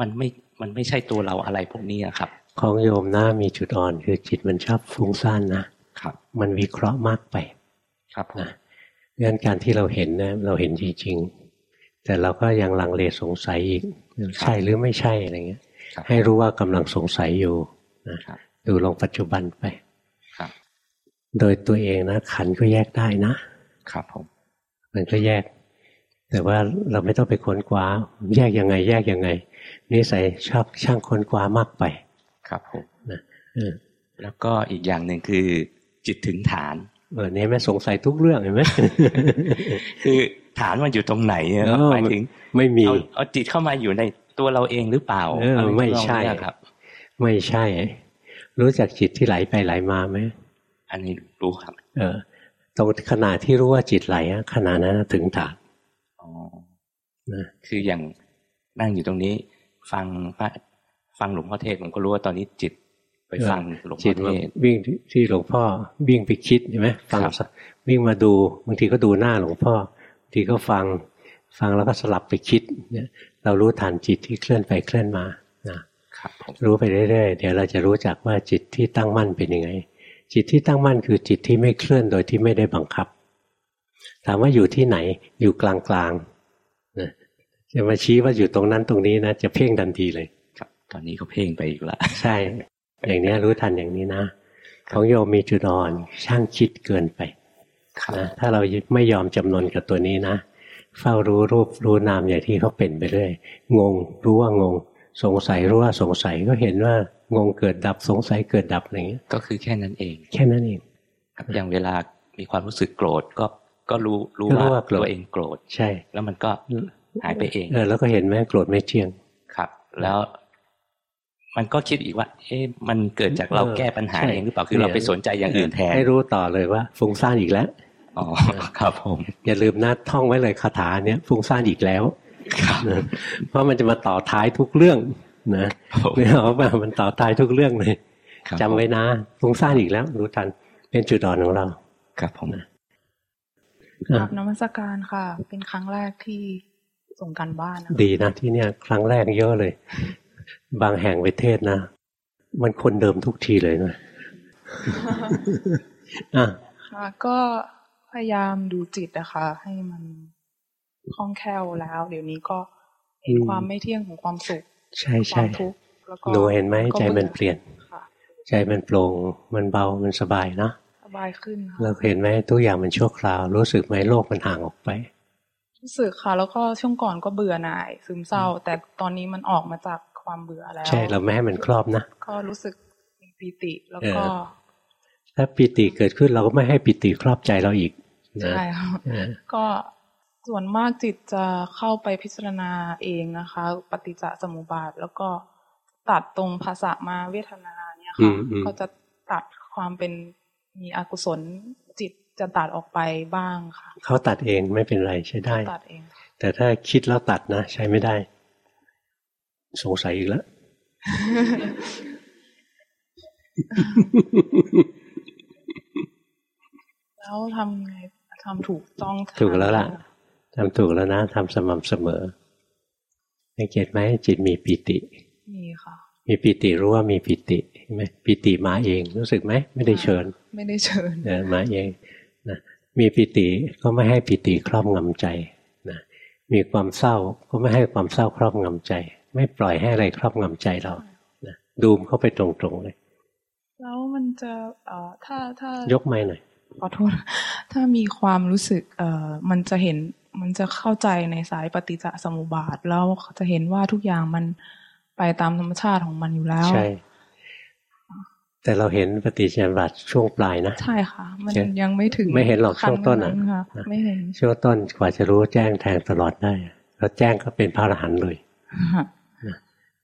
มันไม่มันไม่ใช่ตัวเราอะไรพวกนี้อะครับ ของโยมนะมีจุดอ่อนคือจิตมันชอบฟุ้งซ่านนะครับ มันวิเคราะห์มากไป ครับผมนะ งั้นการที่เราเห็นนะ เราเห็นจริงๆ แต่เราก็ยังลังเลสงสัยอีก ใช่หรือไม่ใช่อะไรเงี้ยครับให้รู้ว่ากำลังสงสัยอยู่นะครับดูลงปัจจุบันไปครับโดยตัวเองนะ ขันธ์ก็แยกได้นะ ครับผม มันก็แยก แต่ว่าเราไม่ต้องไปค้นคว้า แยกยังไง แยกยังไงนิสัยชอบช่างค้นคว้ามากไป ครับผมเออแล้วก็อีกอย่างหนึ่งคือ จิตถึงฐาน เออเนี่ยแม่สงสัยทุกเรื่องเห็นไหมคือฐานมันอยู่ตรงไหนอะครับเออหมายถึง ไม่มีเอาเอาจิตเข้ามาอยู่ในตัวเราเองหรือเปล่าเอออะรไม่ทำนองใช่เนี้ยครับ ไม่ใช่ รู้จักจิตที่ไหลไปไหลมาไหมอันนี้รู้ครับ เออตรงขณะที่รู้ว่าจิตไหลอะขณะนั้นถึงฐานอ๋อนะคืออย่างนั่งอยู่ตรงนี้ ฟังพระฟังหลวงพ่อเทศผมก็รู้ว่าตอนนี้จิต ไปฟังหลวงพ่อเทศวิ่งที่หลวงพ่อวิ่งไปคิดใช่ไหมฟังวิ่งมาดูบางทีก็ดูหน้าหลวงพ่อบางทีก็ฟังฟังแล้วก็สลับไปคิดเนี่ยเรารู้ทันจิตที่เคลื่อนไปเคลื่อนมานะรู้ไปเรื่อยๆเดี๋ยวเราจะรู้จักว่าจิตที่ตั้งมั่นเป็นยังไง จิตที่ตั้งมั่นคือจิตที่ไม่เคลื่อนโดยที่ไม่ได้บังคับ ถามว่าอยู่ที่ไหนอยู่กลางๆนะจะมาชี้ว่าอยู่ตรงนั้นตรงนี้นะจะเพ่งทันทีเลยครับ ตอนนี้ก็เพ่งไปอีกละใช่ อย่างนี้รู้ทันอย่างนี้นะ ของโยมมีจุดอ่อนช่างคิดเกินไปนะถ้าเราไม่ยอมจำนนกับตัวนี้นะ เฝ้ารู้รูปรู้นามอย่างที่เขาเป็นไปเรื่อยงงรู้ว่างง สงสัยรู้ว่าสงสัยก็เห็นว่างงเกิดดับสงสัยเกิดดับอะไรเงี้ยก็คือแค่นั้นเอง แค่นั้นเองครับอย่างเวลามีความรู้สึกโกรธก็ก็รู้รู้ว่าตัวเองโกรธใช่ แล้วมันก็หายไปเองเออแล้วก็เห็นแม่โกรธไม่เที่ยงครับ แล้ว มันก็คิดอีกว่า เอ๊ะมันเกิดจากเราแก้ปัญหาเองหรือเปล่าคือเราไปสนใจอย่างอื่นแทนให้รู้ต่อเลยว่าฟุ้งซ่านอีกแล้วอ๋อครับผมอย่าลืมนะท่องไว้เลยคาถาเนี้ยฟุ้งซ่านอีกแล้วเพราะมันจะมาต่อท้ายทุกเรื่องนะเนี่ยเอามามันต่อท้ายทุกเรื่องเลยจำไว้นะฟุ้งซ่านอีกแล้ว รู้ทันเป็นจุดอ่อนของเรา ครับผมครับนมัสการค่ะ เป็นครั้งแรกที่ส่งกันบ้าน ดีนะที่เนี่ย ครั้งแรกเยอะเลย บางแห่งไปเทศนะ มันคนเดิมทุกทีเลยนะอะค่ะก็พยายามดูจิตนะคะ ให้มันคล่องแคล่วแล้ว เดี๋ยวนี้ก็เห็นความไม่เที่ยงของความสุขใช่ใช่หนูเห็นไหมใจมันเปลี่ยนใจมันโปร่งมันเบามันสบายนะสบายขึ้นเราเห็นไหมทุกอย่างมันชั่วคราว รู้สึกไหมโลกมันห่างออกไปรู้สึกค่ะ แล้วก็ช่วงก่อนก็เบื่อหน่าย ซึมเศร้า แต่ตอนนี้มันออกมาจาก ความเบื่อแล้ว ใช่เราไม่ให้มันครอบนะ ก็รู้สึกมีปีติแล้วก็ ถ้าปิติเกิดขึ้นเราก็ไม่ให้ปิติครอบใจเราอีกใช่ค่ะก็ส่วนมากจิตจะเข้าไปพิจารณาเองนะคะ ปฏิจจสมุปบาท แล้วก็ตัดตรงภาษามาเวทนาเนี่ยค่ะก็จะตัดความเป็นมีอกุศลจิตจะตัดออกไปบ้างค่ะ เขาตัดเองไม่เป็นไรใช้ได้ ตัดเอง แต่ถ้าคิดแล้วตัดนะ ใช้ไม่ได้ สงสัยอีกแล้วแล้วทำไงทำถูกต้องถูกแล้วล่ะทำถูกแล้วนะทำสม่ำเสมอสังเกตไหมจิตมีปิติ มีค่ะ มีปิติรู้ว่ามีปิติใช่ไหมปิติมาเองรู้สึกไหมไม่ได้เชิญ ไม่ได้เชิญเออมาเองนะมีปิติก็ไม่ให้ปิติครอบงำใจนะมีความเศร้าก็ไม่ให้ความเศร้าครอบงำใจ ไม่ปล่อยให้อะไรครอบงำใจเรานะดูมเข้าไปตรงๆเลย แล้วมันจะเอ่อถ้าถ้ายกไม้หน่อยขอโทษ ถ้ามีความรู้สึกเอ่อมันจะเห็นมันจะเข้าใจในสายปฏิจจสมุปบาท แล้วจะเห็นว่าทุกอย่างมันไปตามธรรมชาติของมันอยู่แล้ว ใช่ แต่เราเห็นปฏิจจสมุปบาทช่วงปลายนะ ใช่ค่ะ มันยังไม่ถึง ไม่เห็นหรอกช่วงต้นอะไม่เห็นช่วงต้นกว่าจะรู้แจ้งแทงตลอดได้ แล้วแจ้งก็เป็นพระอรหันต์เลย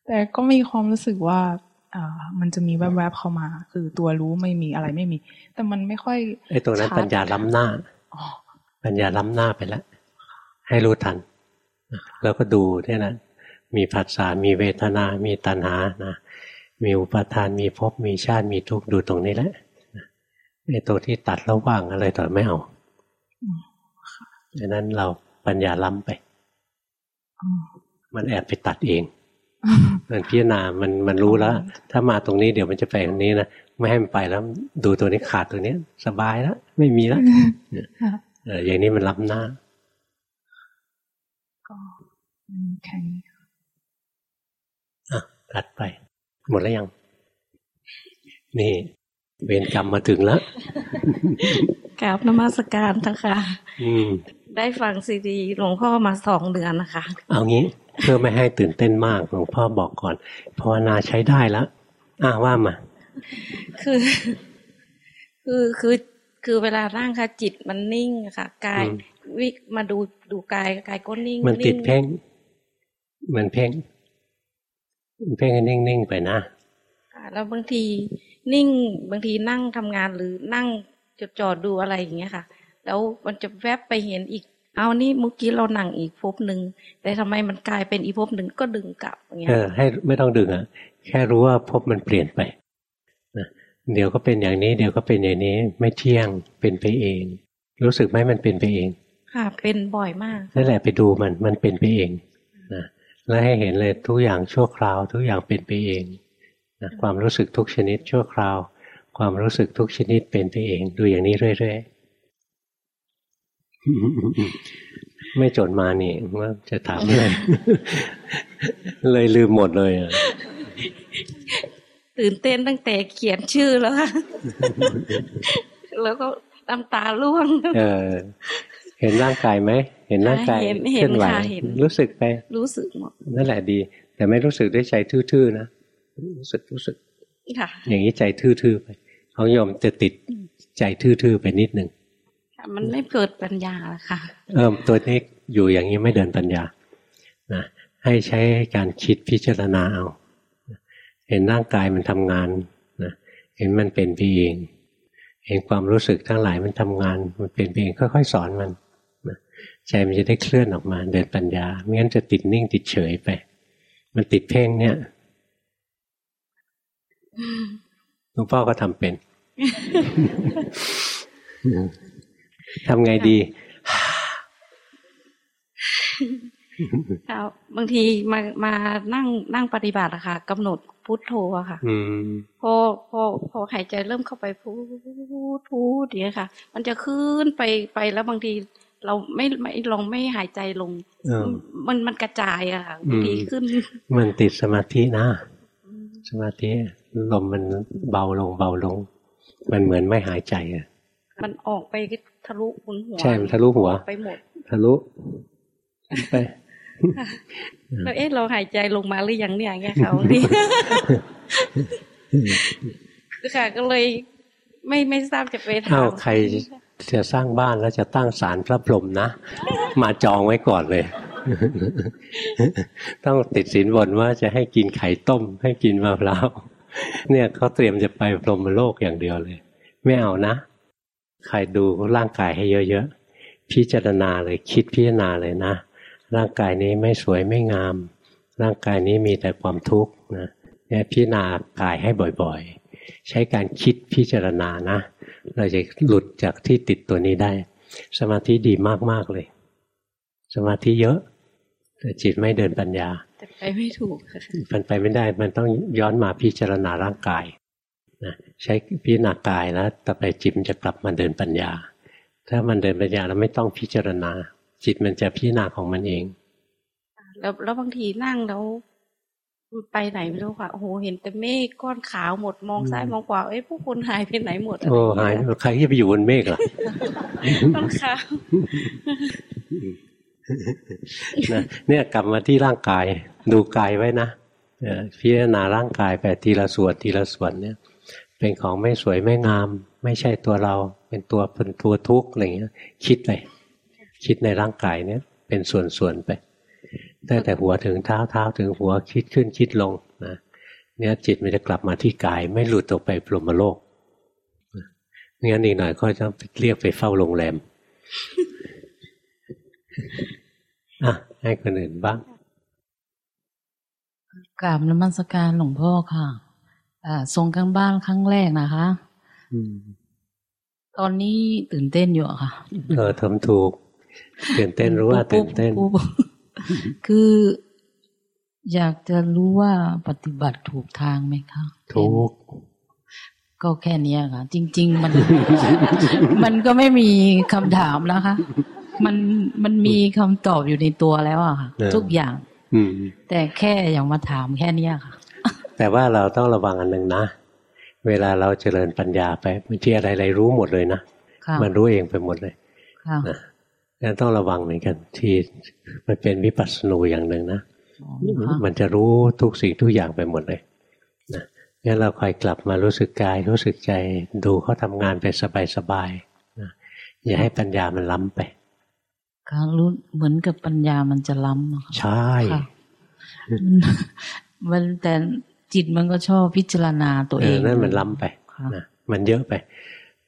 แต่ก็มีความรู้สึกว่า มันจะมีแวบๆเข้ามา คือตัวรู้ไม่มีอะไรไม่มี แต่มันไม่ค่อยไอ้ตรงนั้นปัญญาล้ำหน้าปัญญาล้ำหน้าไปแล้วให้รู้ทัน แล้วก็ดูเนี่ยนะมีผัสสะมีเวทนา มีตัณหานะมีอุปทานมีภพมีชาติมีทุกข์ดูตรงนี้แหละไอ้ตัวที่ตัดแล้วว่างอะไรต่อไม่เอาดังนั้นเราปัญญาล้ำไป มันแอบไปตัดเอง มันพิจารณามันมันรู้แล้ว ถ้ามาตรงนี้เดี๋ยวมันจะไปตรงนี้นะไม่ให้มันไปแล้ว ดูตัวนี้ขาดตัวนี้สบายแล้วไม่มีแล้วเอออย่างนี้มันล้ำหน้าก็แค่นี้อะตัดไป หมดแล้วยัง นี่ เวรกรรมมาถึงแล้วกราบนมัสการทั้งค่ะ ได้ฟังซีดีหลวงพ่อมาสองเดือนนะคะ เอางี้เพื่อไม่ให้ตื่นเต้นมากหลวงพ่อบอกก่อนภาวนาใช้ได้แล้วอ้าว่ามา คือ คือคือคือเวลาร่างค่ะจิตมันนิ่งค่ะกายวิมาดูดูกายกายก็นิ่ง มันติดเพ่งมันเพ่งเพ่งให้นิ่งๆไปนะแล้วบางทีนิ่งบางทีนั่งทำงานหรือนั่งจดจ่อดูอะไรอย่างเงี้ยค่ะ แล้วมันจะแวบไปเห็นอีก เอานี่เมื่อกี้เราหนังอีกภพหนึ่งแต่ทำไมมันกลายเป็นอีกภพหนึ่งก็ดึงกลับอย่างเงี้ยเออให้ไม่ต้องดึงอะแค่รู้ว่าภพมันเปลี่ยนไปนะเดี๋ยวก็เป็นอย่างนี้ เดี๋ยวก็เป็นอย่างนี้ไม่เที่ยงเป็นไปเอง รู้สึกไหมมันเป็นไปเอง ค่ะเป็นบ่อยมากนั่นแหละไปดูมันมันเป็นไปเองนะแล้วให้เห็นเลยทุกอย่างชั่วคราว ทุกอย่างเป็นไปเองนะความรู้สึกทุกชนิดชั่วคราว ความรู้สึกทุกชนิดเป็นไปเอง ดูอย่างนี้เรื่อยๆ ไม่จดมานี่ว่าจะถามอะไร เลยลืมหมดเลยอะตื่นเต้นตั้งแต่เขียนชื่อแล้วค่ะ แล้วก็น้ำตาร่วง เออ เห็นร่างกายไหม เห็นร่างกายเห็นเคเห็นลื่อนไหวค่ะเห็นรู้สึกไป รู้สึกหมด นั่นแหละดี แต่ไม่รู้สึกด้วยใจทื่อๆนะ รู้สึกรู้สึก ค่ะ อย่างนี้ใจทื่อๆไปของโยมจะติดใจทื่อๆไปนิดหนึ่ง มันไม่เกิดปัญญาค่ะ เอิ่มตัวนี้อยู่อย่างนี้ไม่เดินปัญญานะให้ใช้การคิดพิจารณาเอาเห็นร่างกายมันทำงานนะเห็นมันเป็นไปเองเห็นความรู้สึกทั้งหลายมันทำงาน มันเป็นไปเองค่อยๆสอนมันนะใจมันจะได้เคลื่อนออกมา เดินปัญญาไม่งั้นจะติดนิ่งติดเฉยไป มันติดเพ่งเนี่ยหลวงพ่อก็ทำเป็น ทำไงดีค่ะบางทีมามานั่งนั่งปฏิบัติอะค่ะกำหนดพุทโธอะค่ะ อืมพอพอพอหายใจเริ่มเข้าไปพูดพูดอย่างเงี้ยค่ะ มันจะขึ้นไปไปแล้วบางทีเราไม่ไม่ลองไม่หายใจลงเออมันมันกระจายอะค่ะบางทีอืมขึ้น มันติดสมาธินะ สมาธิลมมันเบาลงเบาลง มันเหมือนไม่หายใจอะมันออกไป ทะลุหุนหัว ใช่มันทะลุหัว ไปหมด ทะลุไปแล้วเอ๊ะเราหายใจลงมาหรือยังเนี่ยเงี้ยค่ะบางทีค่ะก็เลยไม่ไม่ทราบจะไปถาอ้ามวใครจะสร้างบ้านแล้วจะตั้งศาลพระพรหมนะ มาจองไว้ก่อนเลย ต้องติดสินบนว่าจะให้กินไข่ต้ม ให้กินมะพร้าวเนี่ยเขาเตรียมจะไปพรหมโลกอย่างเดียวเลย ไม่เอานะ ใครดูร่างกายให้เยอะๆ พิจารณาเลยคิดพิจารณาเลยนะ ร่างกายนี้ไม่สวยไม่งาม ร่างกายนี้มีแต่ความทุกข์นะเนี่ยพิจารณากายให้บ่อยๆ ใช้การคิดพิจารณานะ เราจะหลุดจากที่ติดตัวนี้ได้ สมาธิดีมากๆเลย สมาธิเยอะ แต่จิตไม่เดินปัญญาแต่ไปไม่ถูกค่ะมันไปไม่ได้มันต้องย้อนมาพิจารณาร่างกาย นะใช้พิจารณากายแล้วต่อไปจิตมันจะกลับมาเดินปัญญา ถ้ามันเดินปัญญาแล้วไม่ต้องพิจารณา จิตมันจะพิจารณาของมันเอง แล้วแล้วบางทีนั่งแล้วไปไหนไม่รู้ค่ะโอ้โหเห็นแต่เมฆก้อนขาวหมดมองซ้ายมองขวาเอ้ยพวกคนหายไปไหนหมดอะไรโอ้องหายเงี้ใครที่ไปอยู่บนเมฆล่ะก้อนขาวนะเนี่ยกลับมาที่ร่างกายดูกายไว้นะเอ่อพิจารณาร่างกายไปทีละส่วนทีละส่วนเนี่ย เป็นของไม่สวยไม่งาม ไม่ใช่ตัวเรา เป็นตัวเป็นตัวทุกข์อะไรเงี้ย คิดไปคิดในร่างกายเนี่ยเป็นส่วนๆไปตั้งแต่หัวถึงเท้าเท้าถึงหัวคิดขึ้นคิดลงนะเนี่ยจิตมันจะกลับมาที่กาย ไม่หลุดออกไปพรมโลกงั้นอีกหน่อยก็จะเรียกไปเฝ้าโรงแรมอะให้คนอื่นบ้างกราบนมัสการหลวงพ่อค่ะ อ่าทรงกันบ้านครั้งแรกนะคะตอนนี้ตื่นเต้นอยู่อะค่ะ เออทำถูก ตื่นเต้นรู้ว่าตื่นเต้นปุ๊บปุ๊บคืออยากจะรู้ว่าปฏิบัติถูกทางไหมคะ ถูก ก็แค่เนี้ยค่ะ จริง ๆ มัน มันก็ไม่มีคำถามนะคะ มันมันมีคำตอบอยู่ในตัวแล้วอะค่ะเออทุกอย่างอืมแต่แค่อยากมาถามแค่เนี้ยค่ะ แต่ว่าเราต้องระวังอันหนึ่งนะ เวลาเราเจริญปัญญาไปบางทีอะไรๆรู้หมดเลยนะค่ะมันรู้เองไปหมดเลยค่ะนะงั้นต้องระวังเหมือนกันที่มันเป็นวิปัสสนูอย่างหนึ่งนะอ๋อค่ะมันจะรู้ทุกสิ่งทุกอย่างไปหมดเลยนะงั้นเราคอยกลับมารู้สึกกาย รู้สึกใจดูเขาทำงานไปสบายๆนะอย่าให้ปัญญามันล้ำไปค่ะรู้เหมือนกับปัญญามันจะล้ำอะค่ะใช่ค่ะมันมันแต่ จิตมันก็ชอบพิจารณาตัวเอเอองนั่นมันล้ำไปค่ะนะมันเยอะไป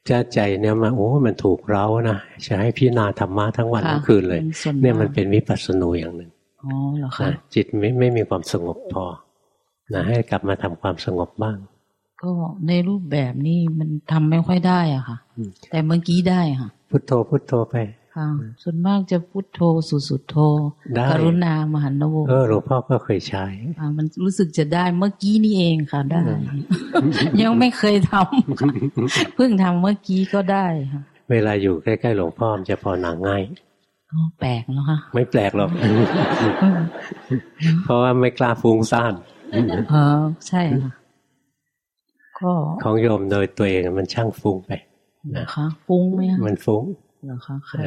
ถ้าใจเนี่ยมาโอ้ มันถูกเรานะจะให้พิจารณาธรรมะทั้งวันทั้งคืนเลย เนี่ยมันเป็นวิปัสสนูอย่างหนึ่งอ๋อเหรอคะจิตไม่ไม่มีความสงบพอนะให้กลับมาทำความสงบบ้าง ก็ในรูปแบบนี้มันทำไม่ค่อยได้อะค่ะ แต่เมื่อกี้ได้ค่ะ พุทโธพุทโธไป ค่ะส่วนมากจะพุทโธสุสุโธกรุณามหันโนเออหลวงพ่อก็เคยใช้มันรู้สึกจะได้เมื่อกี้นี่เองค่ะได้ ยังไม่เคยทำเพิ่งทำเมื่อกี้ก็ได้ค่ะเวลาอยู่ใกล้ๆหลวงพ่อมันจะพอหนังง่ายแปลกแล้วค่ะไม่แปลกหรอก เพราะว่าไม่กล้าฟุ้งซ่านอ๋อใช่ค่ะก็ของโยมโดยตัวเองมันช่างฟุ้งไปนะคะฟุ้งไหมมันฟุ้งเหรอคะค่ะ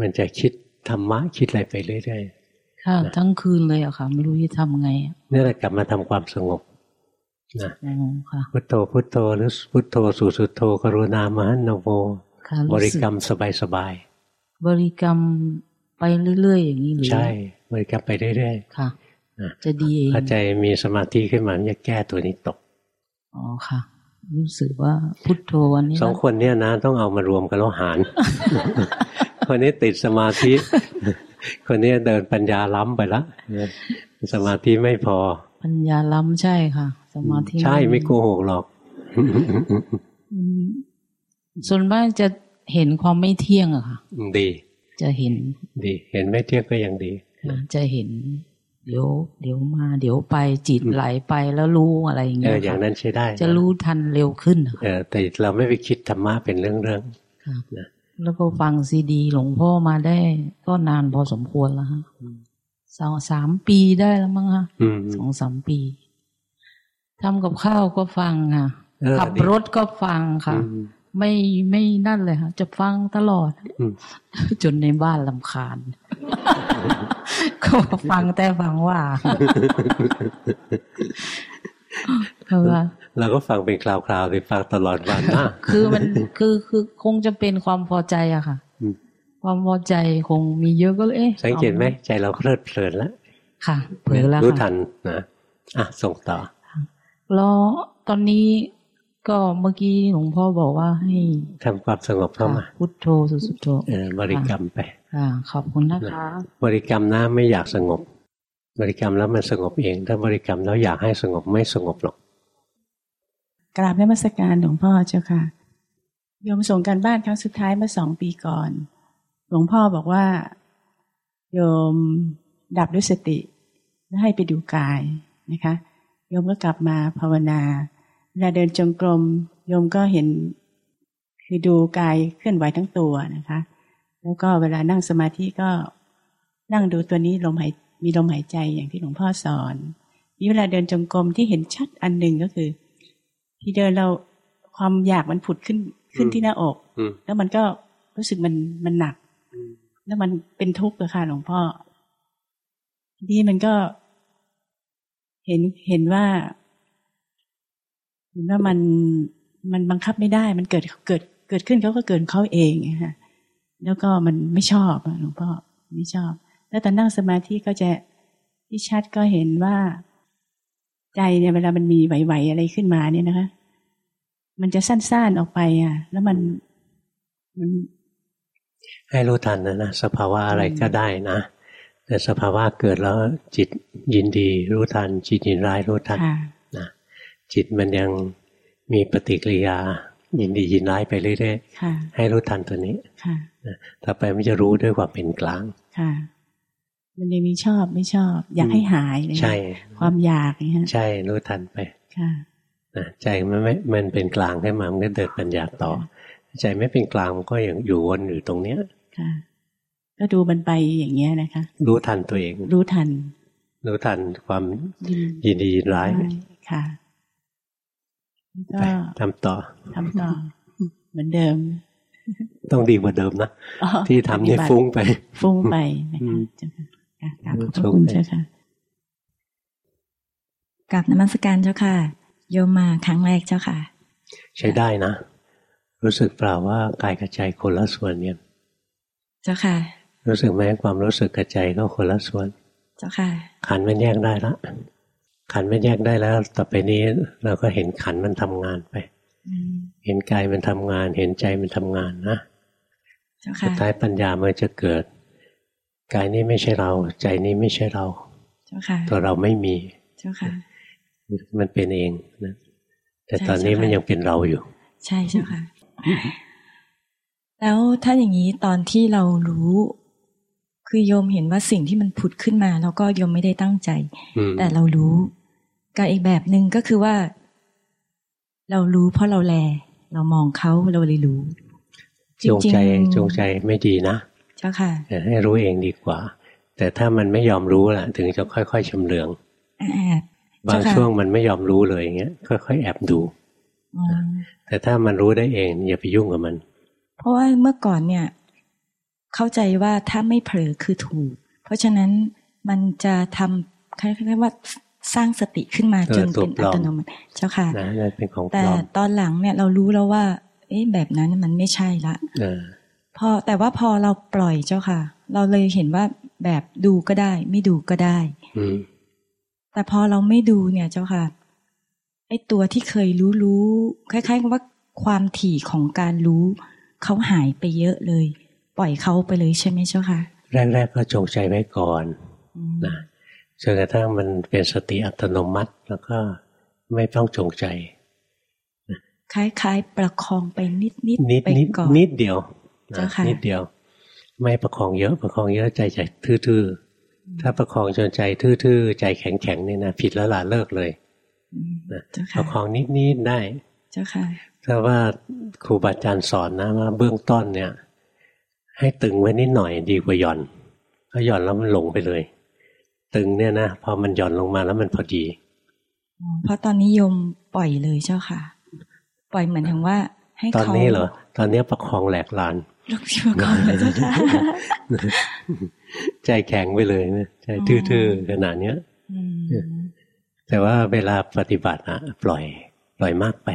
มันจะคิดธรรมะคิดอะไรไปเรื่อยๆค่ะทั้งคืนเลยอะค่ะ ไม่รู้จะทำไงนี่แหละกลับมาทำความสงบนะพุทโธพุทโธหรือพุทโธสุสุโธกรุณามหันโวบริกรรมสบายๆบริกรรมไปเรื่อยๆอย่างนี้หรือใช่บริกรรมไปเรื่อยๆค่ะจะดีเองถ้าใจมีสมาธิขึ้นมาจะแก้ตัวนี้ตกอ๋อค่ะ รู้สึกว่าพุทโธวันนี้สองคนเนี่ยนะต้องเอามารวมกันแล้วหาร คนนี้ติดสมาธิ คนนี้เดินปัญญาล้ำไปละสมาธิไม่พอ ปัญญาล้ำใช่ค่ะ สมาธิ ใช่ไม่โกหกหรอก ส่วนมากจะเห็นความไม่เที่ยงอะค่ะ ดี จะเห็น ดี เห็นไม่เที่ยงก็ยังดี จะเห็น เดี๋ยวเดี๋ยวมา เดี๋ยวไปจิตไหลไปแล้วรู้อะไรอย่างเงี้ยอย่างนั้นใช้ได้ จะรู้ทันเร็วขึ้นเออแต่เราไม่ไปคิดธรรมะเป็นเรื่องเรื่องแล้วก็ฟังซีดี หลวงพ่อมาได้ ก็นานพอสมควรแล้วฮะสองสามปีได้แล้วมั้งฮะสองสามปีทำกับข้าวก็ฟังค่ะขับรถก็ฟังค่ะ ไม่ไม่นั่นเลยค่ะจะฟังตลอด จนในบ้านลำคาญ ก็ฟังแต่ฟังว่าเพราะว่าเราก็ฟังเป็นคราวๆไปฟังตลอดวันนะคือมันคือคือคงจะเป็นความพอใจอะค่ะความพอใจคงมีเยอะก็เลยเอ๊ะสังเกตไหมใจเราเพลิดเพลินแล้วค่ะเผลอแล้วรู้ทันนะอะส่งต่อแล้วตอนนี้ก็เมื่อกี้หลวงพ่อบอกว่าให้ทำความสงบเข้ามา พุทโธสุดโธเออบริกรรมไปอ่า ขอบคุณนะคะ บริกรรมนะไม่อยากสงบ บริกรรมแล้วมันสงบเอง ถ้าบริกรรมแล้วอยากให้สงบไม่สงบหรอกกราบนมัสการหลวงพ่อเจ้าค่ะโยมส่งการบ้านครั้งสุดท้ายเมื่อสองปีก่อน หลวงพ่อบอกว่า โยมดับด้วยสติแล้วให้ไปดูกายนะคะ โยมก็กลับมาภาวนาเวลาเดินจงกรมโยมก็เห็นคือดูกายเคลื่อนไหวทั้งตัวนะคะ แล้วก็เวลานั่งสมาธิก็นั่งดูตัวนี้ลมหายมีลมหายใจอย่างที่หลวงพ่อสอนมีเวลาเดินจงกรมที่เห็นชัดอันหนึ่งก็คือ ที่เดินเราความอยากมันผุดขึ้นขึ้นที่หน้าอกแล้วมันก็รู้สึกมันมันหนักแล้วมันเป็นทุกข์อะค่ะหลวงพ่อทีนี้มันก็ เห็นเห็นว่า เห็นว่ามันมันบังคับไม่ได้ มันเกิดเกิดเกิดขึ้นเขาก็เกิดเขาเองฮะ แล้วก็มันไม่ชอบหลวงพ่อไม่ชอบ แล้วตอนนั่งสมาธิก็จะที่ชัดก็เห็นว่า ใจเนี่ยเวลามันมีไหวๆอะไรขึ้นมาเนี่ยนะคะ มันจะสั้นๆออกไปอะ แล้วมันมันให้รู้ทันนะนะสภาวะอะไรก็ได้นะแต่สภาวะเกิดแล้วจิตยินดีรู้ทัน จิตยินร้ายรู้ทันนะจิตมันยังมีปฏิกิริยา ยินดียินร้ายไปเรื่อยๆให้รู้ทันตัวนี้ต่อไปมันจะรู้ด้วยความเป็นกลางค่ะมันยังมีชอบไม่ชอบ อยากให้หายใช่ ความอยากนี่ฮะใช่รู้ทันไปค่ะใจมันไม่มันเป็นกลางขึ้นมามันก็เดินปัญญาต่อ ใจไม่เป็นกลางมันก็ยังอยู่วนอยู่ตรงเนี้ยค่ะก็ดูมันไปอย่างเงี้ยนะคะ รู้ทันตัวเอง รู้ทัน รู้ทันความยินดียินร้ายค่ะ ก็ทำต่อทำต่อ เหมือนเดิม ต้องดีกว่าเดิมนะที่ทำนี่ฟุ้งไป ฟุ้งไปนะคะเจ้าค่ะกราบขอบคุณเจ้าค่ะกับนมัสการเจ้าค่ะ โยมมาครั้งแรกเจ้าค่ะ ใช้ได้นะ รู้สึกเปล่าว่ากายกับใจคนละส่วนเนี่ยเจ้าค่ะ รู้สึกไหมความรู้สึกกับใจก็คนละส่วน เจ้าค่ะขันมันแยกได้ละ ขันไม่แยกได้แล้ว ต่อไปนี้เราก็เห็นขันมันทำงานไป เห็นกายมันทำงาน เห็นใจมันทำงานนะสุดท้ายปัญญามันจะเกิด กายนี้ไม่ใช่เรา ใจนี้ไม่ใช่เราตัวเราไม่มีเจ้าค่ะมันเป็นเองนะแต่ตอนนี้มันยังเป็นเราอยู่ ใช่เจ้าค่ะ แล้วถ้าอย่างนี้ตอนที่เรารู้คือโยมเห็นว่าสิ่งที่มันผุดขึ้นมา แล้วก็โยมไม่ได้ตั้งใจ แต่เรารู้ กับอีกแบบหนึ่งก็คือว่า เรารู้เพราะเราแล เรามองเขาเราเลยรู้จงใจจงใจไม่ดีนะ เจ้าค่ะให้รู้เองดีกว่า แต่ถ้ามันไม่ยอมรู้ล่ะ ถึงจะค่อยๆชำเลืองบางช่วงมันไม่ยอมรู้เลยอย่างเงี้ยค่อยๆแอบดูแต่ถ้ามันรู้ได้เอง อย่าไปยุ่งกับมัน เพราะว่าเมื่อก่อนเนี่ย เข้าใจว่าถ้าไม่เผลอคือถูก เพราะฉะนั้นมันจะทำคล้ายๆว่า สร้างสติขึ้นมาจนเป็นอัตโนมัติเจ้าค่ะแต่ตอนหลังเนี่ยเรารู้แล้วว่า เอ๊ะแบบนั้นมันไม่ใช่ละพอแต่ว่าพอเราปล่อยเจ้าค่ะ เราเลยเห็นว่าแบบดูก็ได้ ไม่ดูก็ได้แต่พอเราไม่ดูเนี่ยเจ้าค่ะไอ้ตัวที่เคยรู้รู้คล้ายๆว่าความถี่ของการรู้เขาหายไปเยอะเลย ปล่อยเขาไปเลยใช่ไหมเจ้าค่ะแรกๆก็จงใจไว้ก่อนนะ จนกระทั่งมันเป็นสติอัตโนมัติแล้วก็ไม่ต้องจงใจ คล้ายๆ ประคองไปนิดนิดไปก่อนนิดเดียวนิดเดียว ไม่ประคองเยอะ ประคองเยอะใจใจทื่อๆถ้าประคองจนใจทื่อๆใจแข็งๆนี่นะผิดแล้วล่ะเลิกเลยนะประคองนิดๆได้ เจ้าค่ะถ้าว่าครูบาอาจารย์สอนนะว่าเบื้องต้นเนี่ย ให้ตึงไว้นิดหน่อยดีกว่าหย่อนถ้าหย่อนแล้วมันหลงไปเลย ตึงเนี่ยนะพอมันหย่อนลงมาแล้วมันพอดี เพราะตอนนี้โยมปล่อยเลยเจ้าค่ะ ปล่อยเหมือนถึงว่า ให้เขาตอนนี้เหรอตอนนี้ประคองแหลกลานลูกที่ประคองเลยเจ้าค่ะใจแข็งไปเลยนะใจทื่อๆขนาดเนี้ยแต่ว่าเวลาปฏิบัติอะปล่อย ปล่อยมากไป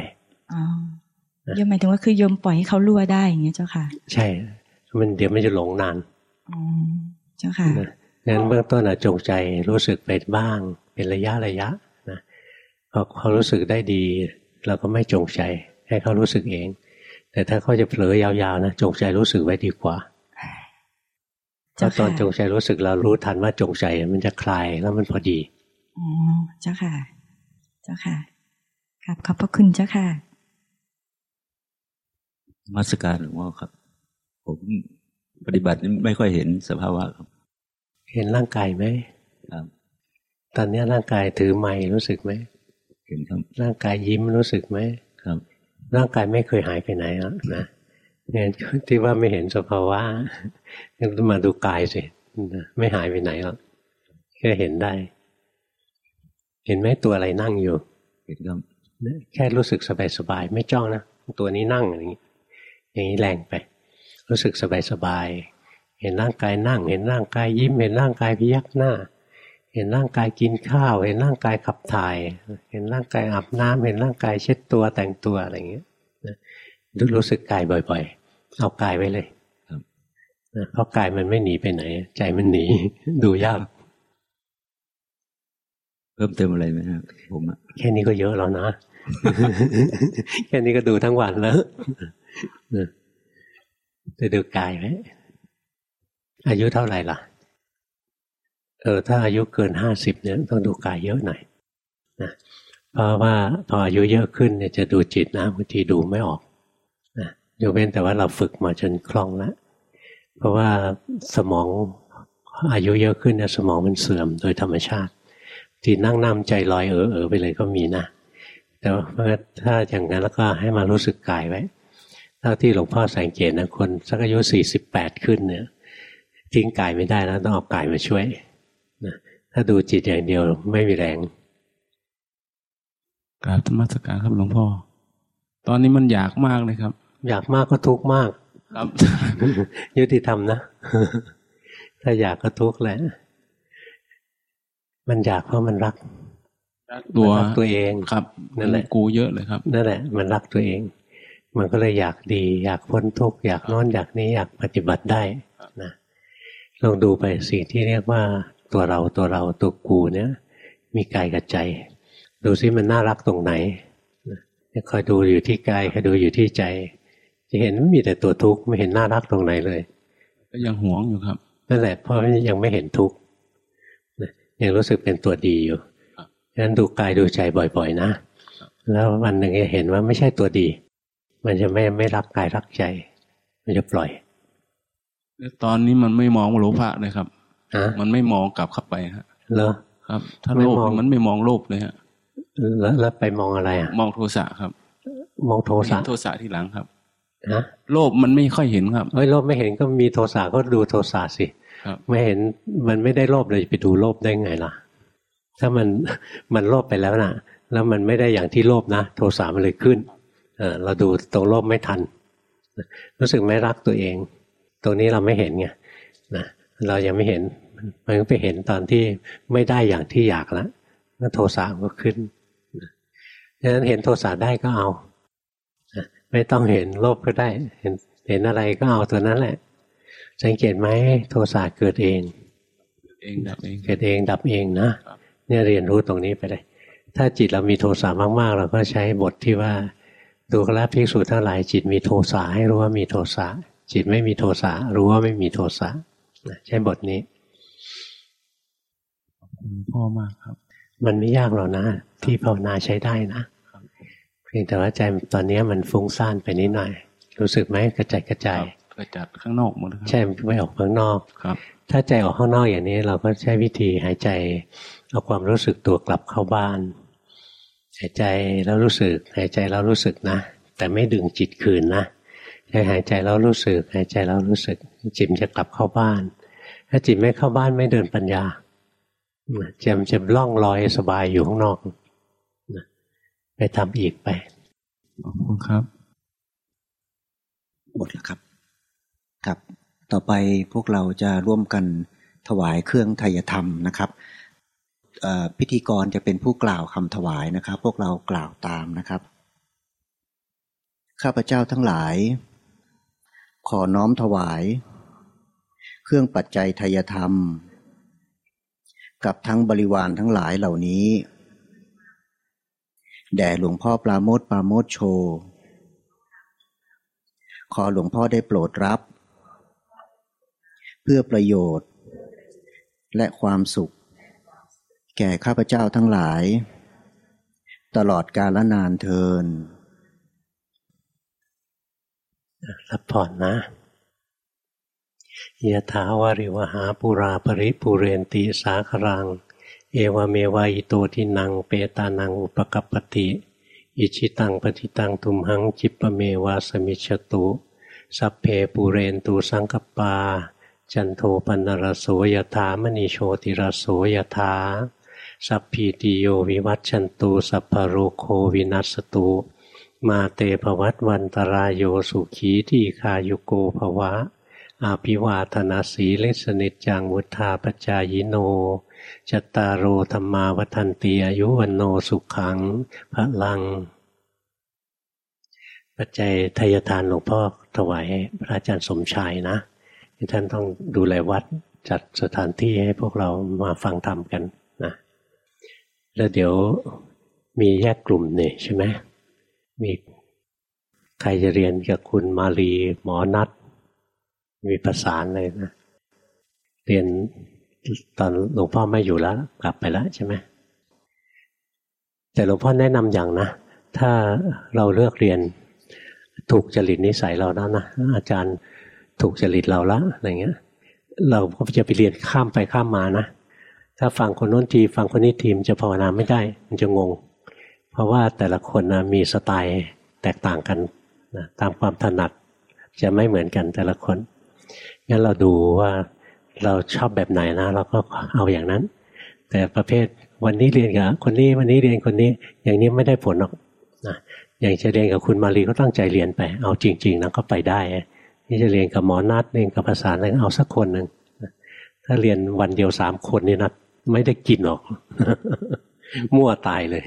อ๋อยมหมายถึงว่าคือโยมปล่อยให้เขารั่วได้อย่างเงี้ยเจ้าค่ะ ใช่ มันเดี๋ยวมันจะหลงนานอ๋อเจ้าค่ะ งั้นเบื้องต้นอะจงใจรู้สึกไปบ้าง เป็นระยะระยะนะพอเขารู้สึกได้ดี เราก็ไม่จงใจ ให้เขารู้สึกเอง แต่ถ้าเขาจะเผลอยาวๆนะจงใจรู้สึกไว้ดีกว่าพอตอนจงใจรู้สึกเรารู้ทันว่าจงใจมันจะคลายแล้วมันพอดีอ๋อเจ้าค่ะ เจ้าค่ะครับขอบพระคุณเจ้าค่ะมาสการหลวงพ่อครับ ผมปฏิบัติไม่ค่อยเห็นสภาวะครับ เห็นร่างกายไหมครับ ตอนนี้ร่างกายถือไม้รู้สึกไหมเห็นครับ ร่างกายยิ้มรู้สึกไหมครับ ร่างกายไม่เคยหายไปไหนอะนะเนี่ยที่ว่าไม่เห็นสภาวะต้องมาดูกายสิไม่หายไปไหนหรอกแค่เห็นได้ เห็นไหมตัวอะไรนั่งอยู่เห็นครับแค่รู้สึกสบายๆไม่จ้องนะตัวนี้นั่งอย่างนี้อย่างนี้แรงไป รู้สึกสบายๆ เห็นร่างกายนั่ง เห็นร่างกายยิ้ม เห็นร่างกายพยักหน้า เห็นร่างกายกินข้าว เห็นร่างกายขับถ่าย เห็นร่างกายอาบน้ำเห็นร่างกายเช็ดตัวแต่งตัวอะไรอย่างเงี้ยดูรู้สึกกายบ่อยๆ เอากายไว้เลยเพราะกายมันไม่หนีไปไหน ใจมันหนี ดูยากเพิ่มเติมอะไรไหมครับผมแค่นี้ก็เยอะแล้วนะ แค่นี้ก็ดูทั้งวันแล้วจะดูกายไหม อายุเท่าไหร่ล่ะ เออ ถ้าอายุเกินห้าสิบเนี่ยต้องดูกายเยอะหน่อยนะเพราะว่าพออายุเยอะขึ้นเนี่ยจะดูจิตนะบางทีดูไม่ออกนะยกเว้นแต่ว่าเราฝึกมาจนคล่องแล้วเพราะว่าสมองอายุเยอะขึ้นเนี่ยสมองมันเสื่อมโดยธรรมชาติ ที่นั่งนั่งใจลอยเออเออไปเลยก็มีนะแต่ว่าถ้าอย่างนั้นแล้วก็ให้มารู้สึกกายไว้เท่าที่หลวงพ่อสังเกตนะคนสักอายุสี่สิบแปดขึ้นเนี่ย ทิ้งกายไม่ได้แล้วต้องเอากายมาช่วยนะถ้าดูจิตอย่างเดียวไม่มีแรงกราบธรรมสการครับหลวงพ่อ ตอนนี้มันอยากมากเลยครับ อยากมากก็ทุกข์มาก ครับ ยุติธรรมนะ ถ้าอยากก็ทุกข์แหละ มันอยากเพราะมันรักตัวตัวเองครับ นั่นแหละกูเยอะเลยครับ นั่นแหละ มันรักตัวเอง มันก็เลยอยากดี อยากพ้นทุกข์อยากนอนอยากนี้อยากปฏิบัติได้นะ ลองดูไปสิ่งที่เรียกว่าตัวเราตัวเราตัวกูเนี่ย มีกายกับใจ ดูซิมันน่ารักตรงไหนคอยดูอยู่ที่กายคอยดูอยู่ที่ใจ จะเห็นมีแต่ตัวทุกข์ไม่เห็นน่ารักตรงไหนเลย ก็ยังหวงอยู่ครับนั่นแหละเพราะยังไม่เห็นทุกข์ยังรู้สึกเป็นตัวดีอยู่ฉะนั้นดูกายดูใจบ่อย ๆ นะ แล้ววันหนึ่งจะเห็นว่าไม่ใช่ตัวดี มันจะไม่ไม่รักกายรักใจ มันจะปล่อย ตอนนี้มันไม่มองโลภะเลยครับมันไม่มองกลับเข้าไปฮะเหรอครับ ถ้าโลภมันไม่มองโลภเลยฮะแล้วแล้วไปมองอะไรอะ มองโทสะครับ มองโทสะโทสะที่หลังครับฮะโลภมันไม่ค่อยเห็นครับเอ้ยโลภไม่เห็นก็มีโทสะก็ดูโทสะสิไม่เห็นมันไม่ได้โลภเลยไปดูโลภได้ไงล่ะ ถ้ามันมันโลภไปแล้วน่ะแล้วมันไม่ได้อย่างที่โลภนะโทสะมันเลยขึ้น เออเราดูตรงโลภไม่ทัน รู้สึกไม่รักตัวเอง ตรงนี้เราไม่เห็นไงนะเรายังไม่เห็น มันก็ไปเห็นตอนที่ไม่ได้อย่างที่อยากแล้วแล้วโทสะก็ขึ้นดังนั้นเห็นโทสะได้ก็เอา ไม่ต้องเห็นโลภก็ได้ เห็นเห็นอะไรก็เอาตัวนั้นแหละ สังเกตไหมโทสะเกิดเองเองดับเองเกิดเองดับเองนะเนี่ยเรียนรู้ตรงนี้ไปเลย ถ้าจิตเรามีโทสะมากๆ เราก็ใช้บทที่ว่าดูกระพิกษุทั้งหลายจิตมีโทสะให้รู้ว่ามีโทสะ จิตไม่มีโทสะรู้ว่าไม่มีโทสะใช้บทนี้พ่อมากครับ มันไม่ยากหรอกนะ ที่ภาวนาใช้ได้นะเพียงแต่ว่าใจตอนนี้มันฟุ้งซ่านไปนิดหน่อย รู้สึกไหมกระจายกระจายกระจายข้างนอกหมดใช่ไม่ออกข้างนอกครับ ถ้าใจออกข้างนอกอย่างนี้ เราก็ใช้วิธีหายใจเอาความรู้สึกตัวกลับเข้าบ้านหายใจแล้วรู้สึก หายใจแล้วรู้สึกนะ แต่ไม่ดึงจิตคืนนะใช้ หายใจแล้วรู้สึก หายใจแล้วรู้สึก จิตจะกลับเข้าบ้าน ถ้าจิตไม่เข้าบ้านไม่เดินปัญญาจมจะล่องลอยสบายอยู่ข้างนอกไปทำอีกไปขอบคุณครับหมดแล้วครับ ครับ ต่อไปพวกเราจะร่วมกันถวายเครื่องไทยธรรมนะครับพิธีกรจะเป็นผู้กล่าวคำถวายนะครับ พวกเรากล่าวตามนะครับ ข้าพเจ้าทั้งหลาย ขอน้อมถวาย เครื่องปัจจัยทยธรรม กับทั้งบริวารทั้งหลายเหล่านี้ แด่หลวงพ่อปราโมทปราโมทโช ขอหลวงพ่อได้โปรดรับ เพื่อประโยชน์ และความสุข แก่ข้าพเจ้าทั้งหลาย ตลอดกาลนานเทิน รับผ่อนนะยะถาวาริวหาปุราปริปุเรนติสาครัง เอวเมวายโตทินังเปตานังอุปกปติ อิชิตังปฏิตังทุมหังจิปเมวาสมิชตุสัพเพปูเรนตูสังกปา จันโทปันรโสยถามณีโชติรโสยถาสัพพีติโยวิวัตชันตุสัพพโรโควินัสตุ มาเตภวัตวันตรายโยสุขีที่คายุโกภวะ อาภิวาธนาสีเลสนิจังวุธาปจายโนจตารโอธรรมาวันตีอายุวันโนสุขังพระลัง ปัจจัยทายทานหลวงพ่อถวายพระอาจารย์สมชายนะที่ท่านต้องดูแลวัดจัดสถานที่ให้พวกเรามาฟังธรรมกันนะ แล้วเดี๋ยวมีแยกกลุ่มเนี่ยใช่ไหม มีใครจะเรียนกับคุณมาลีหมอนัด มีประสานเลยนะ เรียนตอนหลวงพ่อไม่อยู่แล้ว กลับไปแล้วใช่ไหมแต่หลวงพ่อแนะนำอย่างนะ ถ้าเราเลือกเรียนถูกจริตนิสัยเราแล้วนะอาจารย์ถูกจริตเราละอะไรเงี้ย เราก็จะไปเรียนข้ามไปข้ามมานะ ถ้าฟังคนโน้นที ฟังคนนี้ทีมจะภาวนาไม่ได้ มันจะงง เพราะว่าแต่ละคนนะมีสไตล์แตกต่างกันนะตามความถนัดจะไม่เหมือนกันแต่ละคนงั้นเราดูว่าเราชอบแบบไหนนะเราก็เอาอย่างนั้น แต่ประเภทวันนี้เรียนกับคนนี้วันนี้เรียนคนนี้อย่างนี้ไม่ได้ผลหรอกนะอย่างจะเรียนกับคุณมารีก็ตั้งใจเรียนไป เอาจริง ๆนะก็ไปได้นี่จะเรียนกับหมอนัดเรียนกับภาษาอะไรเอาสักคนหนึ่งถ้าเรียนวันเดียวสามคนนี่นะไม่ได้กินหรอก มั่วตายเลย